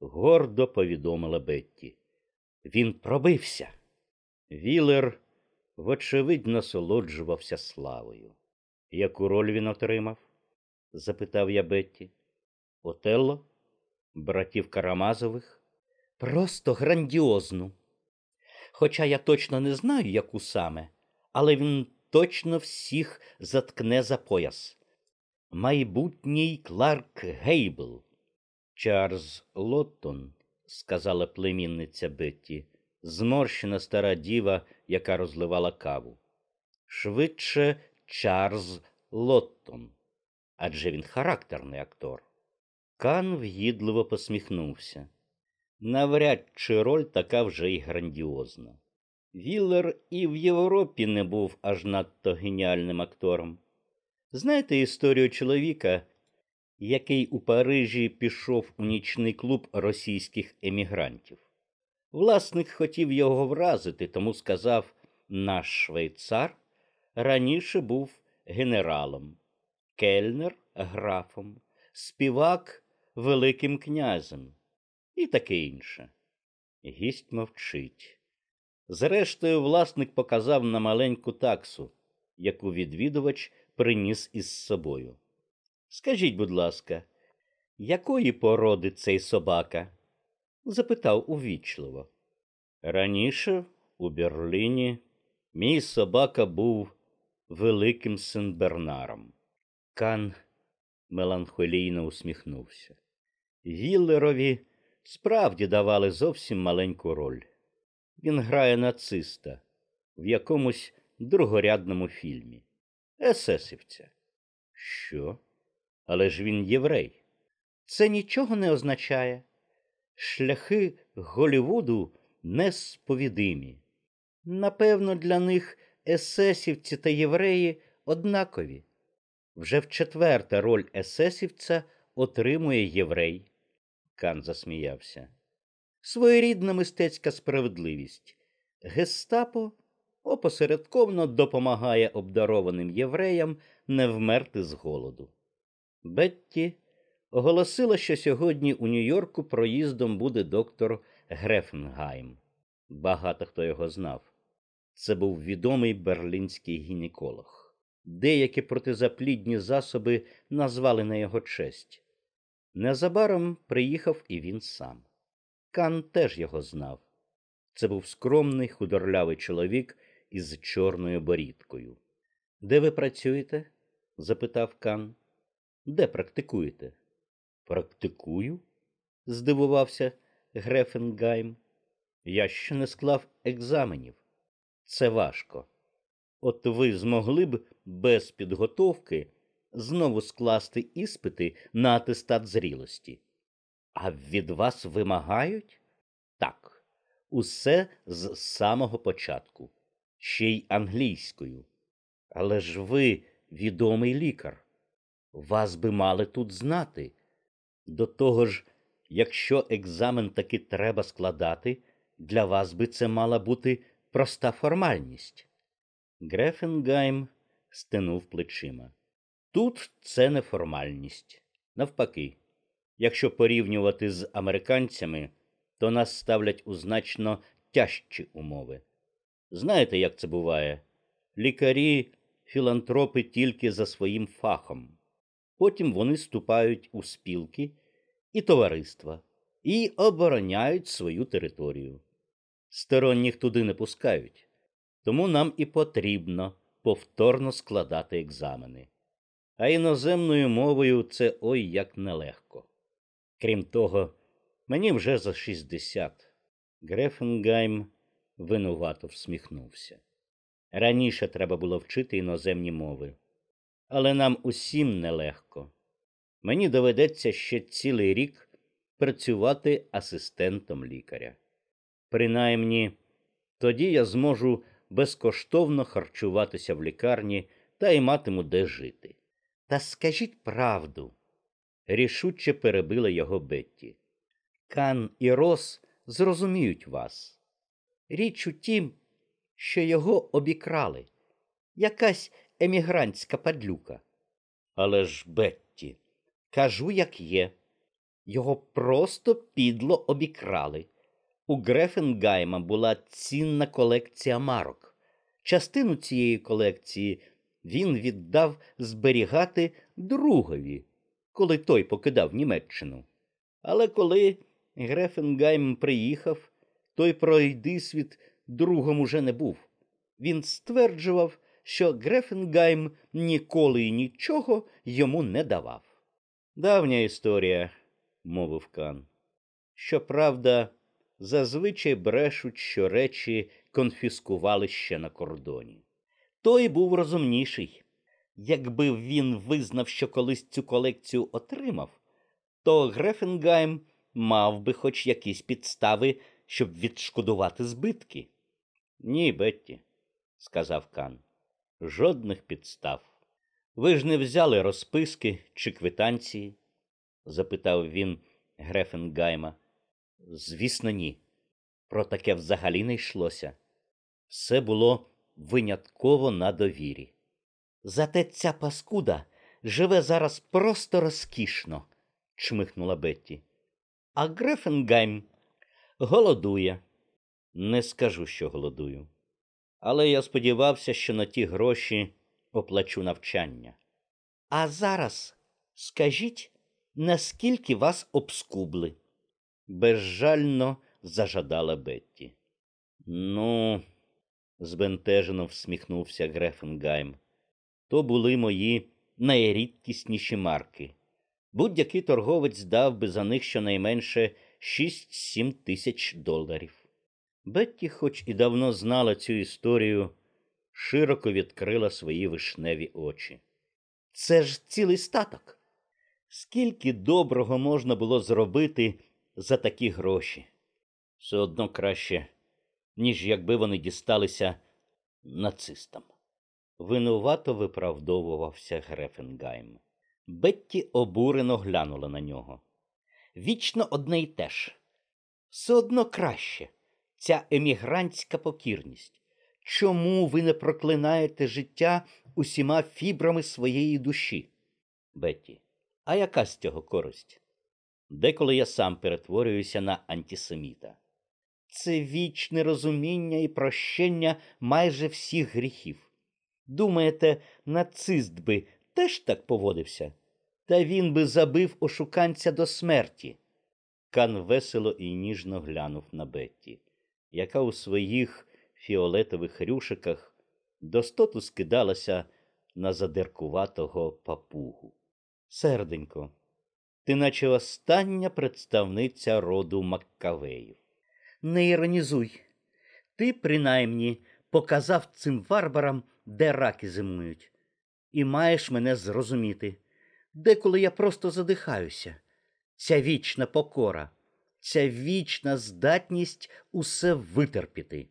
гордо повідомила Бетті. Він пробився. Віллер, вочевидь, насолоджувався славою. Яку роль він отримав? запитав я Бетті. Отелло? Братів Карамазових? Просто грандіозну. Хоча я точно не знаю, яку саме, але він точно всіх заткне за пояс. Майбутній Кларк Гейбл. Чарльз Лоттон, сказала племінниця Бетті, зморщена стара діва, яка розливала каву. Швидше Чарльз Лоттон, адже він характерний актор. Кан вгідливо посміхнувся. Навряд чи роль така вже й грандіозна. Віллер і в Європі не був аж надто геніальним актором. Знаєте історію чоловіка, який у Парижі пішов у нічний клуб російських емігрантів? Власник хотів його вразити, тому сказав наш швейцар раніше був генералом, кельнер графом, співак Великим князем і таке інше. Гість мовчить. Зрештою, власник показав на маленьку таксу, яку відвідувач приніс із собою. Скажіть, будь ласка, якої породи цей собака? запитав увічливо. Раніше у Берліні мій собака був великим сенбернаром. Кан меланхолійно усміхнувся. Гіллерові справді давали зовсім маленьку роль. Він грає нациста в якомусь другорядному фільмі. Есесівця. Що? Але ж він єврей. Це нічого не означає. Шляхи Голівуду несповідимі. Напевно, для них есесівці та євреї однакові. Вже в четверта роль есесівця отримує єврей. Кан засміявся. Своєрідна мистецька справедливість. Гестапо опосередковано допомагає обдарованим євреям не вмерти з голоду. Бетті оголосила, що сьогодні у Нью-Йорку проїздом буде доктор Грефенгайм. Багато хто його знав. Це був відомий берлінський гінеколог. Деякі протизаплідні засоби назвали на його честь. Незабаром приїхав і він сам. Кан теж його знав. Це був скромний худорлявий чоловік із чорною борідкою. Де ви працюєте? запитав Кан. Де практикуєте? Практикую? здивувався Грефенгайм. Я ще не склав екзаменів. Це важко. От ви змогли б без підготовки знову скласти іспити на атестат зрілості. А від вас вимагають? Так, усе з самого початку, ще й англійською. Але ж ви відомий лікар. Вас би мали тут знати. До того ж, якщо екзамен таки треба складати, для вас би це мала бути проста формальність. Грефенгайм стенув плечима. Тут це не формальність. Навпаки, якщо порівнювати з американцями, то нас ставлять у значно тяжчі умови. Знаєте, як це буває? Лікарі, філантропи тільки за своїм фахом. Потім вони ступають у спілки і товариства і обороняють свою територію. Сторонніх туди не пускають, тому нам і потрібно повторно складати екзамени. А іноземною мовою це ой як нелегко. Крім того, мені вже за шістдесят. Грефенгайм винувато всміхнувся. Раніше треба було вчити іноземні мови, але нам усім нелегко. Мені доведеться ще цілий рік працювати асистентом лікаря. Принаймні, тоді я зможу безкоштовно харчуватися в лікарні та й матиму де жити. Та скажіть правду, рішуче перебила його Бетті. Кан і Рос зрозуміють вас. Річ у тім, що його обікрали якась емігрантська падлюка. Але ж, Бетті, кажу, як є. Його просто підло обікрали. У Грефенгайма була цінна колекція марок. Частину цієї колекції він віддав зберігати другові, коли той покидав Німеччину. Але коли Грефенгайм приїхав, той пройдисвіт другом уже не був. Він стверджував, що Грефенгайм ніколи і нічого йому не давав. Давня історія, мовив Кан. Щоправда, зазвичай брешуть, що речі конфіскували ще на кордоні. Той був розумніший. Якби він визнав, що колись цю колекцію отримав, то Грефенгайм мав би хоч якісь підстави, щоб відшкодувати збитки. Ні, Бетті, сказав Кан. Жодних підстав. Ви ж не взяли розписки чи квитанції? запитав він Грефенгайма. Звісно, ні. Про таке взагалі не йшлося. Все було винятково на довірі. Зате ця паскуда живе зараз просто розкішно, чмихнула Бетті. А Грефенгайм голодує. Не скажу, що голодую. Але я сподівався, що на ті гроші оплачу навчання. А зараз скажіть, наскільки вас обскубли? Безжально зажадала Бетті. Ну, збентежено всміхнувся Грефенгайм. То були мої найрідкісніші марки. Будь-який торговець дав би за них щонайменше 6-7 тисяч доларів. Бетті, хоч і давно знала цю історію, широко відкрила свої вишневі очі. Це ж цілий статок. Скільки доброго можна було зробити за такі гроші? Все одно краще, ніж якби вони дісталися нацистам. Винувато виправдовувався Грефенгайм. Бетті обурено глянула на нього. Вічно одне й те ж. Все одно краще ця емігрантська покірність. Чому ви не проклинаєте життя усіма фібрами своєї душі? Бетті, а яка з цього користь? Деколи я сам перетворююся на антисеміта. Це вічне розуміння і прощення майже всіх гріхів. Думаєте, нацист би теж так поводився? Та він би забив ошуканця до смерті. Кан весело і ніжно глянув на Бетті, яка у своїх фіолетових рюшиках достоту скидалася на задеркуватого папугу. Серденько, ти наче остання представниця роду Маккавеїв. Не іронізуй. Ти, принаймні, показав цим варварам, де раки зимують, і маєш мене зрозуміти. Деколи я просто задихаюся. Ця вічна покора, ця вічна здатність усе витерпіти.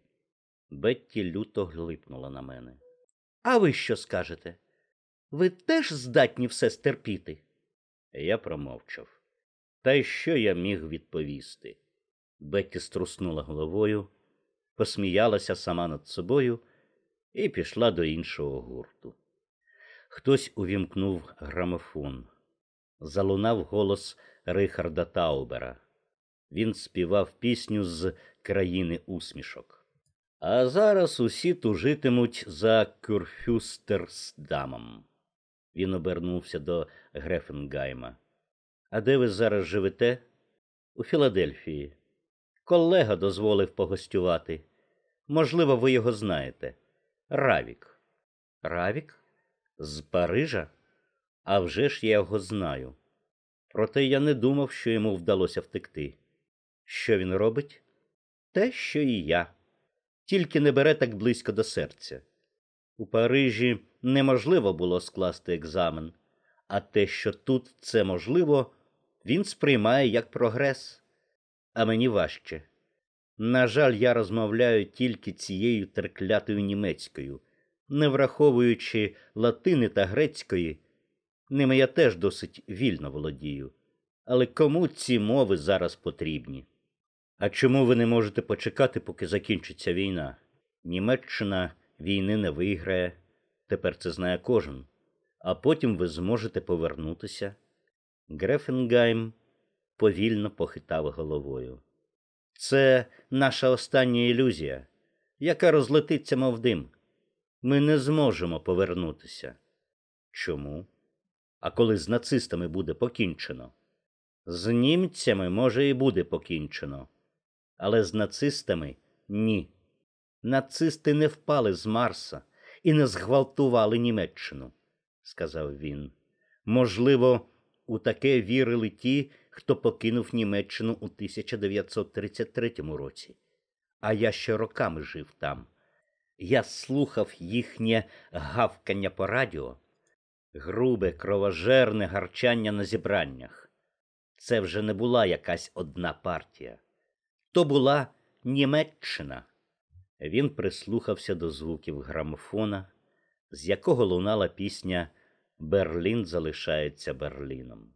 Бетті люто глипнула на мене. А ви що скажете? Ви теж здатні все стерпіти? Я промовчав. Та й що я міг відповісти? Бетті струснула головою, посміялася сама над собою і пішла до іншого гурту. Хтось увімкнув грамофон. Залунав голос Рихарда Таубера. Він співав пісню з країни усмішок. А зараз усі тужитимуть за Кюрфюстерсдамом. Він обернувся до Грефенгайма. А де ви зараз живете? У Філадельфії. Колега дозволив погостювати. Можливо, ви його знаєте. Равік. Равік? З Парижа? А вже ж я його знаю. Проте я не думав, що йому вдалося втекти. Що він робить? Те, що і я. Тільки не бере так близько до серця. У Парижі неможливо було скласти екзамен, а те, що тут це можливо, він сприймає як прогрес, а мені важче. На жаль, я розмовляю тільки цією треклятою німецькою, не враховуючи латини та грецької, ними я теж досить вільно володію. Але кому ці мови зараз потрібні? А чому ви не можете почекати, поки закінчиться війна? Німеччина війни не виграє, тепер це знає кожен, а потім ви зможете повернутися. Грефенгайм повільно похитав головою. Це наша остання ілюзія, яка розлетиться, мов дим. Ми не зможемо повернутися. Чому? А коли з нацистами буде покінчено? З німцями, може, і буде покінчено, але з нацистами ні. Нацисти не впали з Марса і не зґвалтували Німеччину, сказав він. Можливо, у таке вірили ті, хто покинув Німеччину у 1933 році, а я ще роками жив там. Я слухав їхнє гавкання по радіо, грубе, кровожерне гарчання на зібраннях. Це вже не була якась одна партія, то була Німеччина. Він прислухався до звуків грамофона, з якого лунала пісня Берлін залишається Берліном.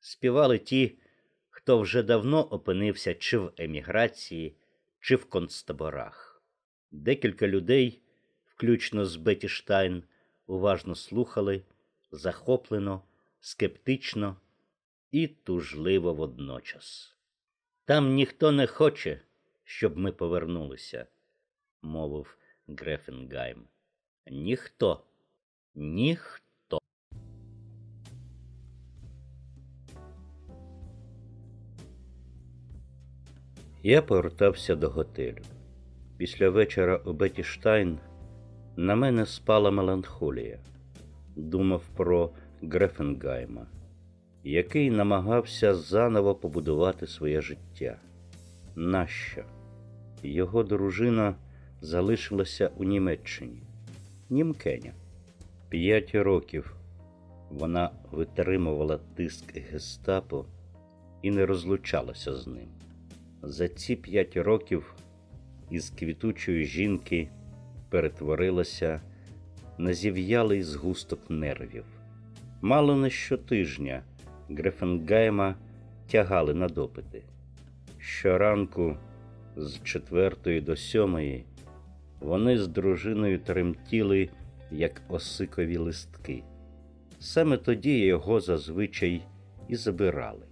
Співали ті, хто вже давно опинився чи в еміграції, чи в концтаборах. Декілька людей, включно з Беті Штайн, уважно слухали, захоплено, скептично і тужливо водночас. Там ніхто не хоче, щоб ми повернулися, мовив Грефенгайм. Ніхто, ніхто. Я повертався до готелю. Після вечора у Беті Штайн на мене спала меланхолія. Думав про Грефенгайма, який намагався заново побудувати своє життя. Нащо? Його дружина залишилася у Німеччині, Німкеня. П'ять років вона витримувала тиск гестапо і не розлучалася з ним. За ці п'ять років із квітучої жінки перетворилася на зів'ялий згусток нервів. Мало не щотижня Грефенгайма тягали на допити. Щоранку з четвертої до сьомої вони з дружиною тремтіли, як осикові листки. Саме тоді його зазвичай і забирали.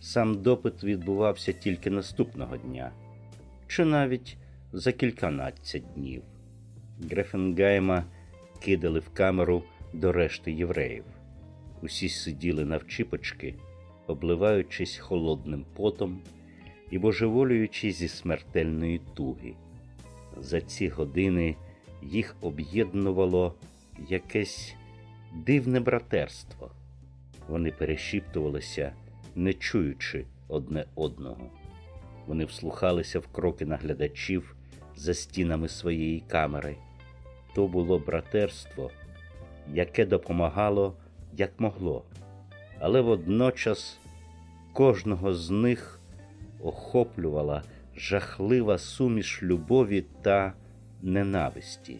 Сам допит відбувався тільки наступного дня, чи навіть за кільканадцять днів. Грефенгайма кидали в камеру до решти євреїв. Усі сиділи навчіпочки, обливаючись холодним потом і божеволюючи зі смертельної туги. За ці години їх об'єднувало якесь дивне братерство. Вони перешіптувалися, не чуючи одне одного. Вони вслухалися в кроки наглядачів за стінами своєї камери. То було братерство, яке допомагало як могло, але водночас кожного з них охоплювала жахлива суміш любові та ненависті.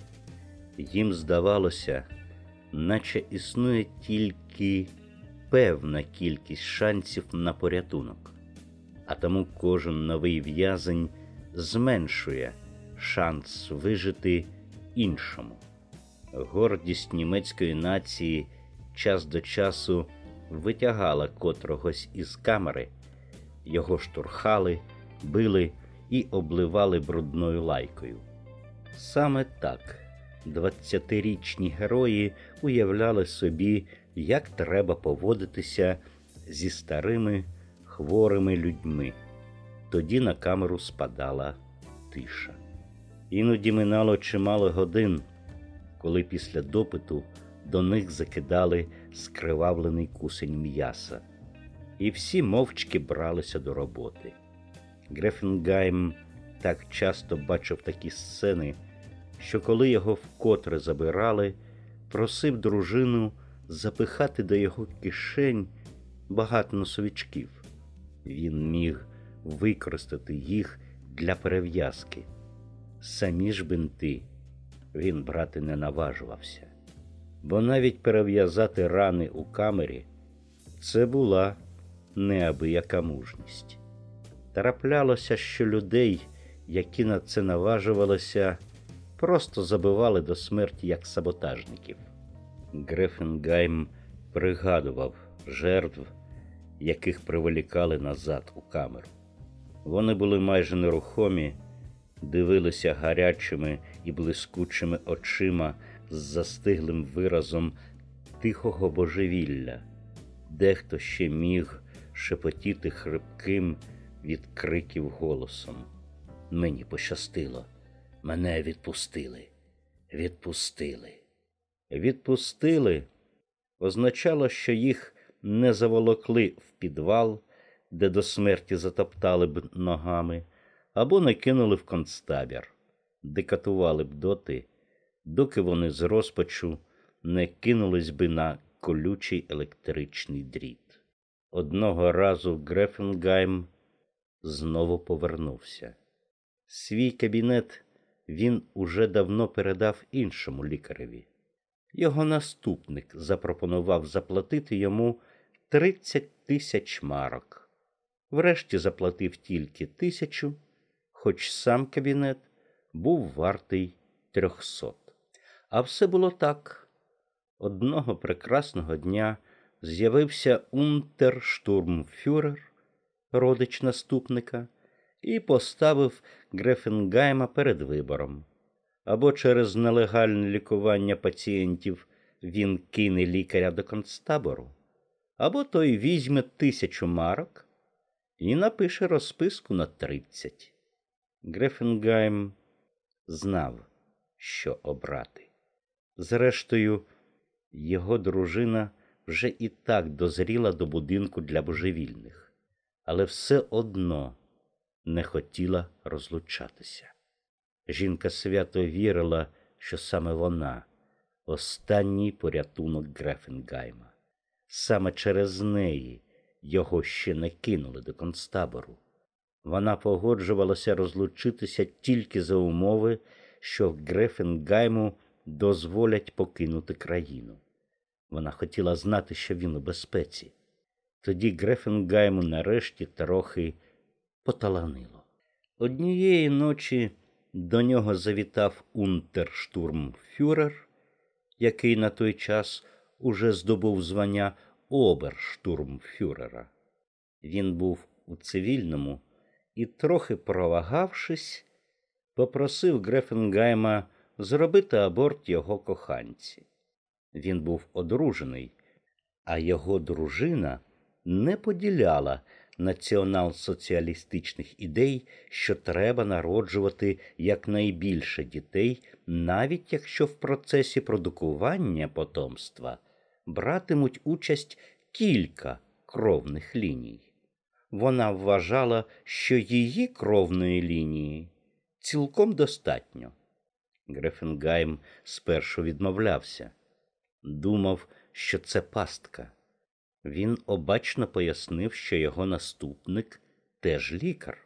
Їм здавалося, наче існує тільки певна кількість шансів на порятунок, а тому кожен новий в'язень зменшує шанс вижити іншому. Гордість німецької нації час до часу витягала котрогось із камери, його штурхали, били і обливали брудною лайкою. Саме так двадцятирічні герої уявляли собі, як треба поводитися зі старими хворими людьми. Тоді на камеру спадала тиша. Іноді минало чимало годин, коли після допиту до них закидали скривавлений кусень м'яса, і всі мовчки бралися до роботи. Грефенгайм так часто бачив такі сцени, що коли його вкотре забирали, просив дружину запихати до його кишень багато носовичків. Він міг використати їх для перев'язки. Самі ж бинти він брати не наважувався, бо навіть перев'язати рани у камері це була неабияка мужність. Траплялося, що людей, які на це наважувалися, просто забивали до смерті як саботажників. Грефенгайм пригадував жертв, яких приволікали назад у камеру. Вони були майже нерухомі, дивилися гарячими і блискучими очима з застиглим виразом тихого божевілля, дехто ще міг шепотіти хрипким від криків голосом. Мені пощастило, мене відпустили, відпустили. Відпустили означало, що їх не заволокли в підвал, де до смерті затоптали б ногами, або не кинули в концтабір, де катували б доти, доки вони з розпачу не кинулись би на колючий електричний дріт. Одного разу Грефенгайм знову повернувся. Свій кабінет він уже давно передав іншому лікареві. Його наступник запропонував заплатити йому 30 тисяч марок. Врешті заплатив тільки тисячу, хоч сам кабінет був вартий трьохсот. А все було так. Одного прекрасного дня з'явився унтерштурмфюрер, родич наступника, і поставив Грефенгайма перед вибором. Або через нелегальне лікування пацієнтів він кине лікаря до концтабору, або той візьме тисячу марок і напише розписку на тридцять. Грефенгайм знав, що обрати. Зрештою, його дружина вже і так дозріла до будинку для божевільних, але все одно не хотіла розлучатися. Жінка свято вірила, що саме вона останній порятунок Грефенгайма. Саме через неї його ще не кинули до концтабору. Вона погоджувалася розлучитися тільки за умови, що Грефенгайму дозволять покинути країну. Вона хотіла знати, що він у безпеці. Тоді Грефенгайму нарешті трохи поталанило. Однієї ночі до нього завітав унтерштурмфюрер, який на той час уже здобув звання оберштурмфюрера. Він був у цивільному і, трохи провагавшись, попросив Грефенгайма зробити аборт його коханці. Він був одружений, а його дружина не поділяла націонал-соціалістичних ідей, що треба народжувати якнайбільше дітей, навіть якщо в процесі продукування потомства братимуть участь кілька кровних ліній. Вона вважала, що її кровної лінії цілком достатньо. Грефенгайм спершу відмовлявся, думав, що це пастка. Він обачно пояснив, що його наступник теж лікар,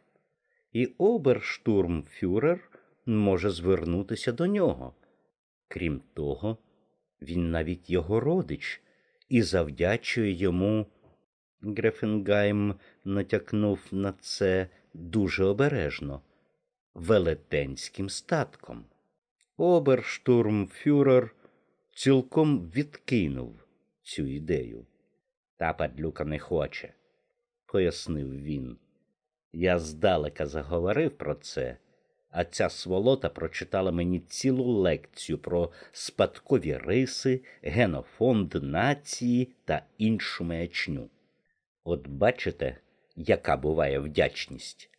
і оберштурмфюрер може звернутися до нього. Крім того, він навіть його родич і завдячує йому. Грефенгайм натякнув на це дуже обережно, велетенським статком. Оберштурмфюрер цілком відкинув цю ідею. Та падлюка не хоче, пояснив він. Я здалека заговорив про це, а ця сволота прочитала мені цілу лекцію про спадкові риси, генофонд нації та іншу маячню. От бачите, яка буває вдячність.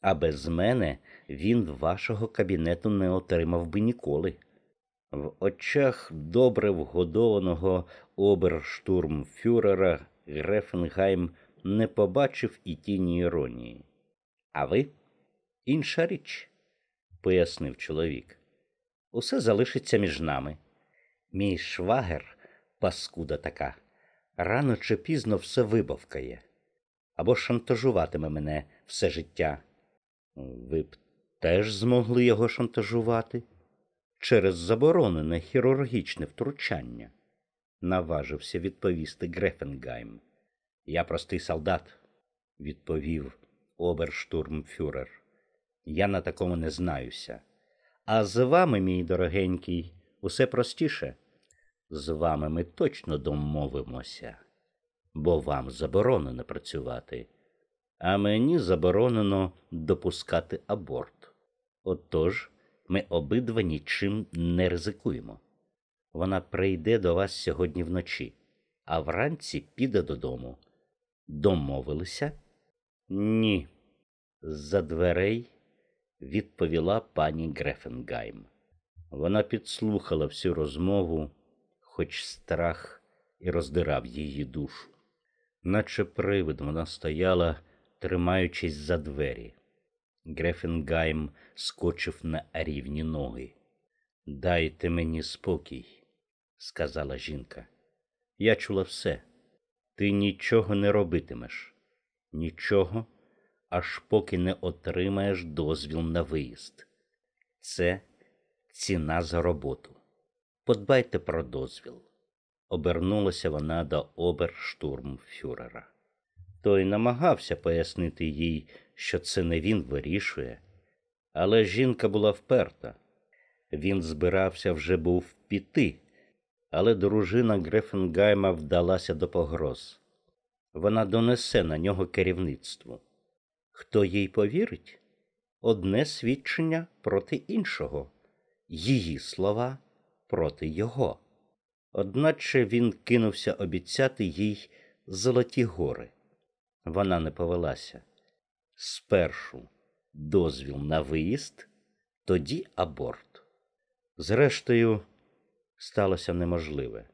А без мене він вашого кабінету не отримав би ніколи. В очах добре вгодованого оберштурмфюрера Грефенгайм не побачив і тіні іронії. А ви інша річ, пояснив чоловік. Усе залишиться між нами. Мій швагер, паскуда така, рано чи пізно все вибавкає або шантажуватиме мене все життя. Ви б теж змогли його шантажувати через заборонене хірургічне втручання, наважився відповісти Грефенгайм. Я простий солдат, відповів оберштурмфюрер. Я на такому не знаюся. А з вами, мій дорогенький, усе простіше. З вами ми точно домовимося, бо вам заборонено працювати, а мені заборонено допускати аборт. Отож, ми обидва нічим не ризикуємо. Вона прийде до вас сьогодні вночі, а вранці піде додому. Домовилися? Ні. З-за дверей відповіла пані Грефенгайм. Вона підслухала всю розмову, хоч страх і роздирав її душу. Наче привид вона стояла, тримаючись за двері. Грефенгайм скочив на рівні ноги. Дайте мені спокій, сказала жінка. Я чула все. Ти нічого не робитимеш, нічого, аж поки не отримаєш дозвіл на виїзд. Це ціна за роботу. Подбайте про дозвіл. Обернулася вона до оберштурмфюрера. Той намагався пояснити їй, що це не він вирішує, але жінка була вперта. Він збирався вже був піти, але дружина Грефенгайма вдалася до погроз. Вона донесе на нього керівництво. Хто їй повірить? Одне свідчення проти іншого, її слова проти його. Одначе він кинувся обіцяти їй золоті гори. Вона не повелася. Спершу дозвіл на виїзд, тоді аборт. Зрештою, сталося неможливе.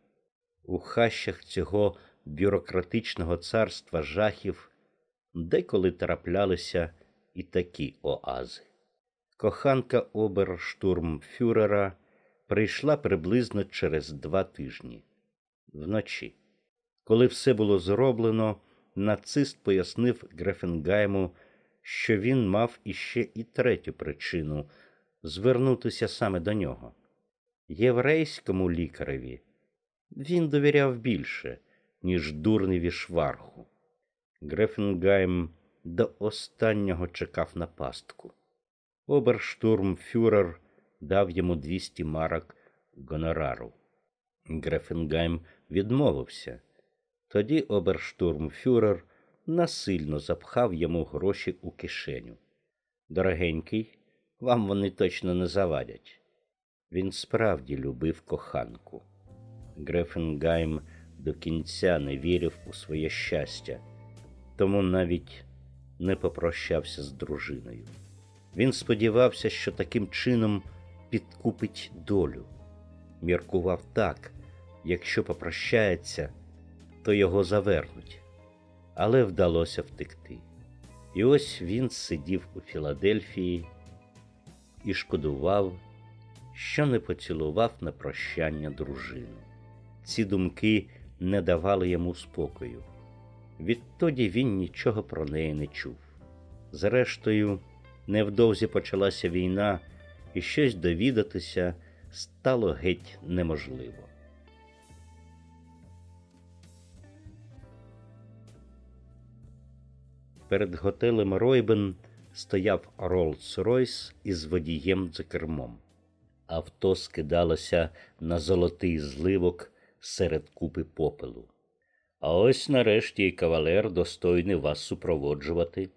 У хащах цього бюрократичного царства жахів деколи траплялися і такі оази. Коханка оберштурмфюрера прийшла приблизно через два тижні вночі. Коли все було зроблено, нацист пояснив Грефенгайму, що він мав іще і третю причину звернутися саме до нього. Єврейському лікареві він довіряв більше, ніж дурневі шварху. Грефенгайм до останнього чекав на пастку. Оберштурмфюрер дав йому 200 марок гонорару. Грефенгайм відмовився. Тоді оберштурмфюрер насильно запхав йому гроші у кишеню. Дорогенький, вам вони точно не завадять. Він справді любив коханку. Грефенгайм до кінця не вірив у своє щастя, тому навіть не попрощався з дружиною. Він сподівався, що таким чином підкупить долю. Міркував так, якщо попрощається, то його завернуть, але вдалося втекти. І ось він сидів у Філадельфії і шкодував, що не поцілував на прощання дружину. Ці думки не давали йому спокою. Відтоді він нічого про неї не чув. Зрештою, невдовзі почалася війна, і щось довідатися стало геть неможливо. Перед готелем Ройбен стояв Роллс-Ройс із водієм за кермом. Авто скидалося на золотий зливок серед купи попелу. А ось нарешті й кавалер достойний вас супроводжувати,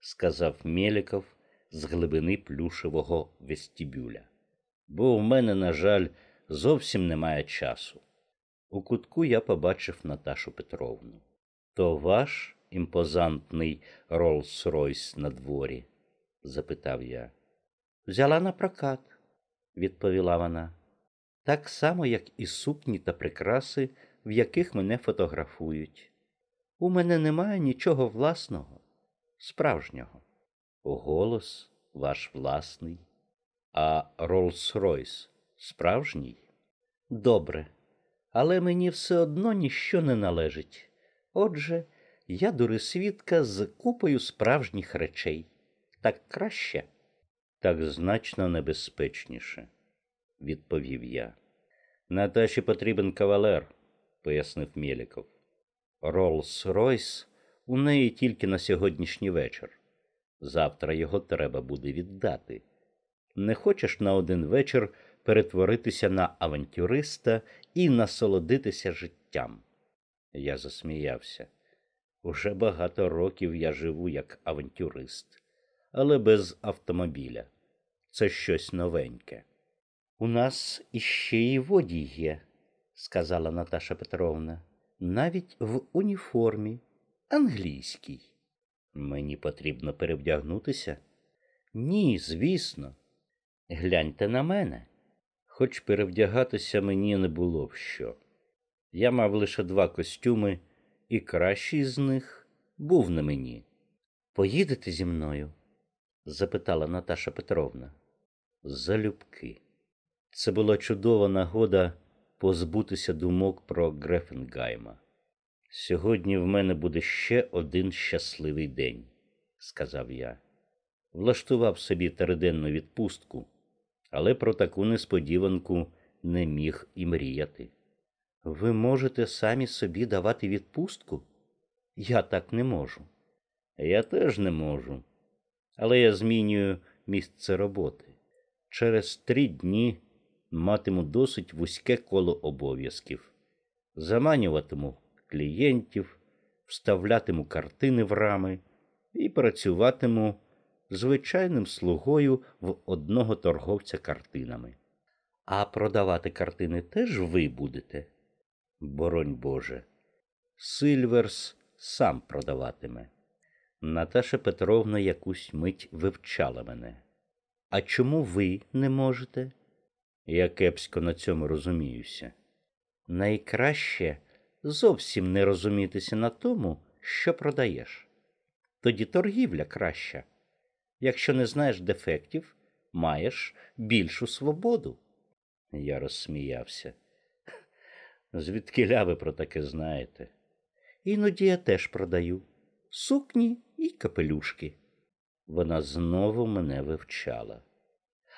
сказав Мєліков з глибини плюшевого вестибюля. Бо в мене, на жаль, зовсім немає часу. У кутку я побачив Наташу Петровну. То ваш імпозантний Роллс-Ройс надворі? запитав я. Взяла на прокат, відповіла вона. Так само, як і сукні та прикраси, в яких мене фотографують. У мене немає нічого власного, справжнього. Голос ваш власний, а Роллс-Ройс справжній? Добре, але мені все одно ніщо не належить. Отже, я дурисвідка з купою справжніх речей. Так краще, так значно небезпечніше, відповів я. Наташі потрібен кавалер, пояснив Мєліков. Роллс-Ройс у неї тільки на сьогоднішній вечір. Завтра його треба буде віддати. Не хочеш на один вечір перетворитися на авантюриста і насолодитися життям? Я засміявся. Уже багато років я живу як авантюрист, але без автомобіля. Це щось новеньке. У нас іще й водій є, сказала Наташа Петровна, навіть в уніформі, англійській. Мені потрібно перевдягнутися? Ні, звісно. Гляньте на мене. Хоч перевдягатися мені не було в що. Я мав лише два костюми, і кращий з них був на мені. Поїдете зі мною? запитала Наташа Петровна. Залюбки. Це була чудова нагода позбутися думок про Грефенгайма. Сьогодні в мене буде ще один щасливий день, сказав я. Влаштував собі триденну відпустку, але про таку несподіванку не міг і мріяти. Ви можете самі собі давати відпустку? Я так не можу. Я теж не можу, але я змінюю місце роботи. Через три дні матиму досить вузьке коло обов'язків, заманюватиму клієнтів, вставлятиму картини в рами і працюватиму звичайним слугою в одного торговця картинами. А продавати картини теж ви будете? Боронь Боже. Сильверс сам продаватиме. Наташа Петровна якусь мить вивчала мене. А чому ви не можете? Я кепсько на цьому розуміюся. Найкраще зовсім не розумітися на тому, що продаєш. Тоді торгівля краща. Якщо не знаєш дефектів, маєш більшу свободу. Я розсміявся. Звідки ви про таке знаєте? Іноді я теж продаю сукні і капелюшки. Вона знову мене вивчала.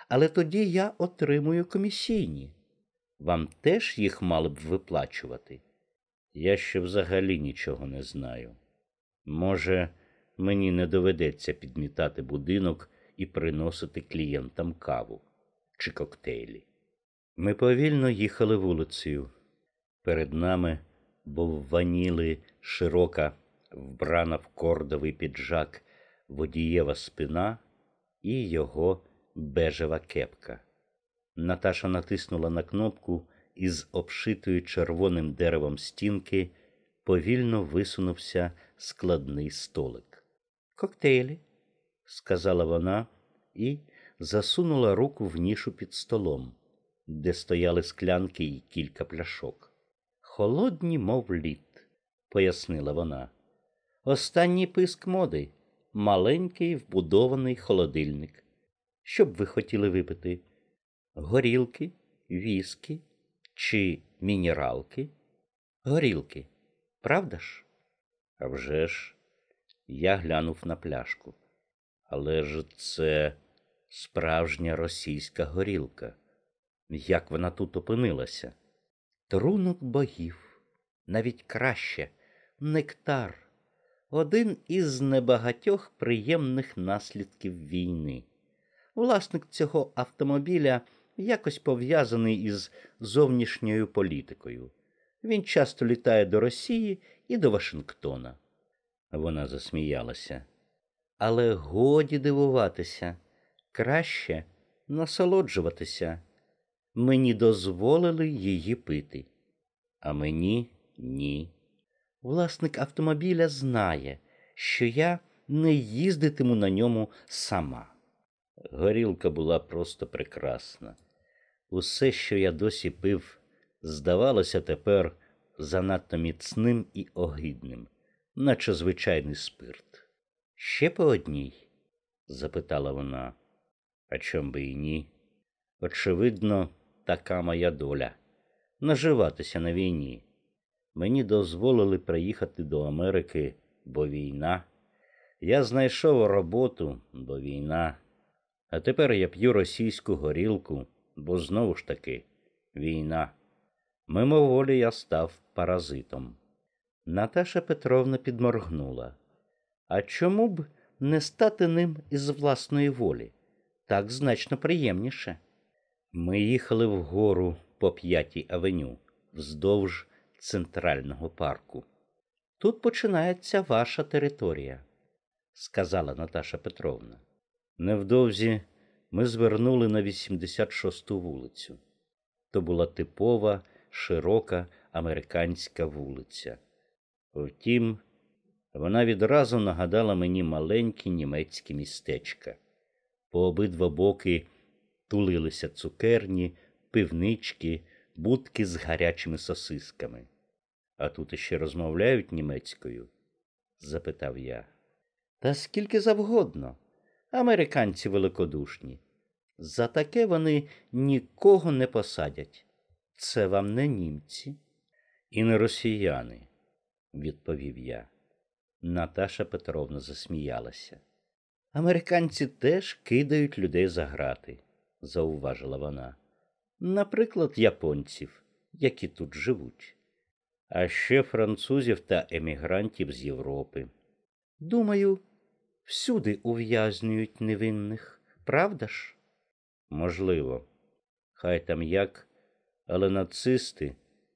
Але тоді я отримую комісійні. Вам теж їх мали б виплачувати? Я ще взагалі нічого не знаю. Може, мені не доведеться підмітати будинок і приносити клієнтам каву чи коктейлі. Ми повільно їхали вулицею. Перед нами був ваніли широка, вбрана в кордовий піджак, водієва спина і його бежева кепка. Наташа натиснула на кнопку із обшитої червоним деревом стінки, повільно висунувся складний столик. Коктейлі, сказала вона і засунула руку в нішу під столом, де стояли склянки і кілька пляшок. Холодні, мов лід, пояснила вона. Останній писк моди маленький вбудований холодильник. Що б ви хотіли випити? Горілки, віскі чи мінералки? Горілки, правда ж? А вже ж, я глянув на пляшку. Але ж це справжня російська горілка. Як вона тут опинилася? Трунок богів, навіть краще, нектар, один із небагатьох приємних наслідків війни. Власник цього автомобіля якось пов'язаний із зовнішньою політикою. Він часто літає до Росії і до Вашингтона. Вона засміялася. Але годі дивуватися, краще насолоджуватися. Мені дозволили її пити, а мені ні. Власник автомобіля знає, що я не їздитиму на ньому сама. Горілка була просто прекрасна. Усе, що я досі пив, здавалося тепер занадто міцним і огидним, наче звичайний спирт. Ще по одній? запитала вона. А чом би і ні? Очевидно, така моя доля наживатися на війні. Мені дозволили приїхати до Америки, бо війна. Я знайшов роботу, бо війна. А тепер я п'ю російську горілку, бо знову ж таки війна. Мимоволі я став паразитом. Наташа Петровна підморгнула. А чому б не стати ним із власної волі? Так значно приємніше. Ми їхали вгору по п'ятій авеню, вздовж центрального парку. Тут починається ваша територія, сказала Наташа Петровна. Невдовзі ми звернули на 86-ту вулицю. То була типова, широка американська вулиця. Втім, вона відразу нагадала мені маленькі німецькі містечка. По обидва боки тулилися цукерні, пивнички, будки з гарячими сосисками. А тут іще розмовляють німецькою? запитав я. Та скільки завгодно. Американці великодушні. За таке вони нікого не посадять. Це вам не німці і не росіяни, відповів я. Наташа Петровна засміялася. Американці теж кидають людей за грати, зауважила вона. Наприклад, японців, які тут живуть, а ще французів та емігрантів з Європи. Думаю, всюди ув'язнюють невинних, правда ж? Можливо, хай там як, але нацисти,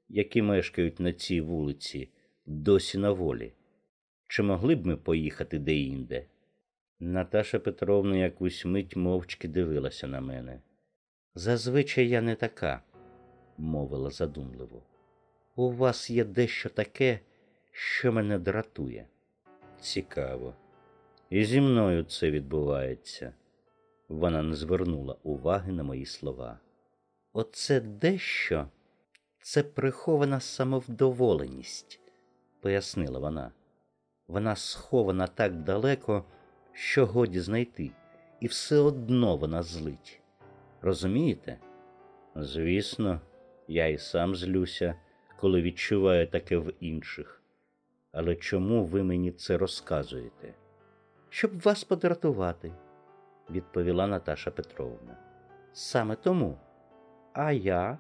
які мешкають на цій вулиці, досі на волі. Чи могли б ми поїхати деінде? Наташа Петровна якусь мить мовчки дивилася на мене. Зазвичай я не така, мовила задумливо. У вас є дещо таке, що мене дратує. Цікаво. І зі мною це відбувається. Вона не звернула уваги на мої слова. Оце дещо це прихована самовдоволеність, пояснила вона. Вона схована так далеко, що годі знайти, і все одно вона злить. Розумієте? Звісно, я і сам злюся, коли відчуваю таке в інших. Але чому ви мені це розказуєте? Щоб вас подратувати, відповіла Наташа Петровна. Саме тому. А я?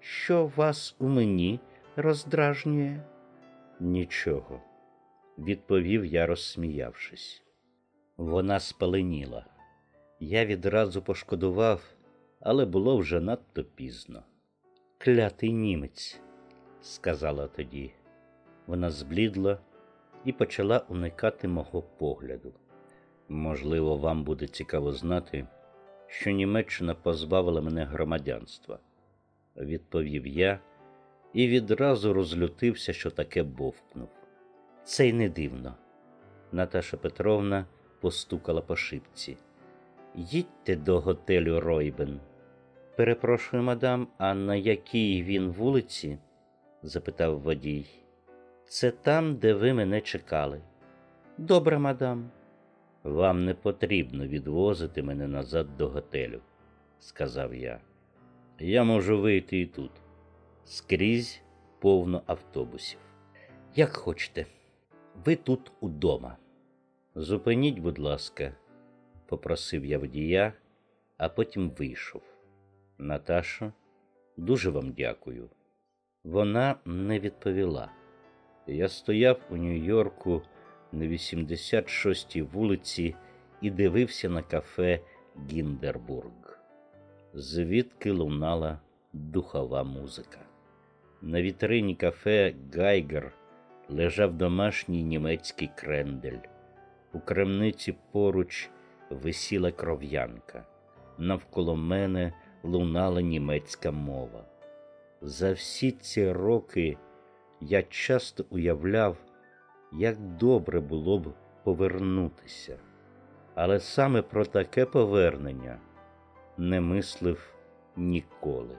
Що вас у мені роздражнює? Нічого, відповів я, розсміявшись. Вона спаленіла. Я відразу пошкодував, але було вже надто пізно. Клятий німець, сказала тоді. Вона зблідла і почала уникати мого погляду. Можливо, вам буде цікаво знати, що Німеччина позбавила мене громадянства, відповів я і відразу розлютився, що таке бовкнув. Це й не дивно. Наташа Петровна постукала по шипці. Їдьте до готелю Ройбен. Перепрошую, мадам, а на якій він вулиці? запитав водій. Це там, де ви мене чекали. Добре, мадам. Вам не потрібно відвозити мене назад до готелю, сказав я. Я можу вийти і тут. Скрізь повно автобусів. Як хочете, ви тут удома. Зупиніть, будь ласка, попросив я водія, а потім вийшов. Наташо, дуже вам дякую. Вона не відповіла. Я стояв у Нью-Йорку на 86-й вулиці і дивився на кафе Гіндербург, звідки лунала духова музика. На вітрині кафе Гайгер лежав домашній німецький крендель. У крамниці поруч висіла кров'янка. Навколо мене лунала німецька мова. За всі ці роки я часто уявляв, як добре було б повернутися, але саме про таке повернення не мислив ніколи.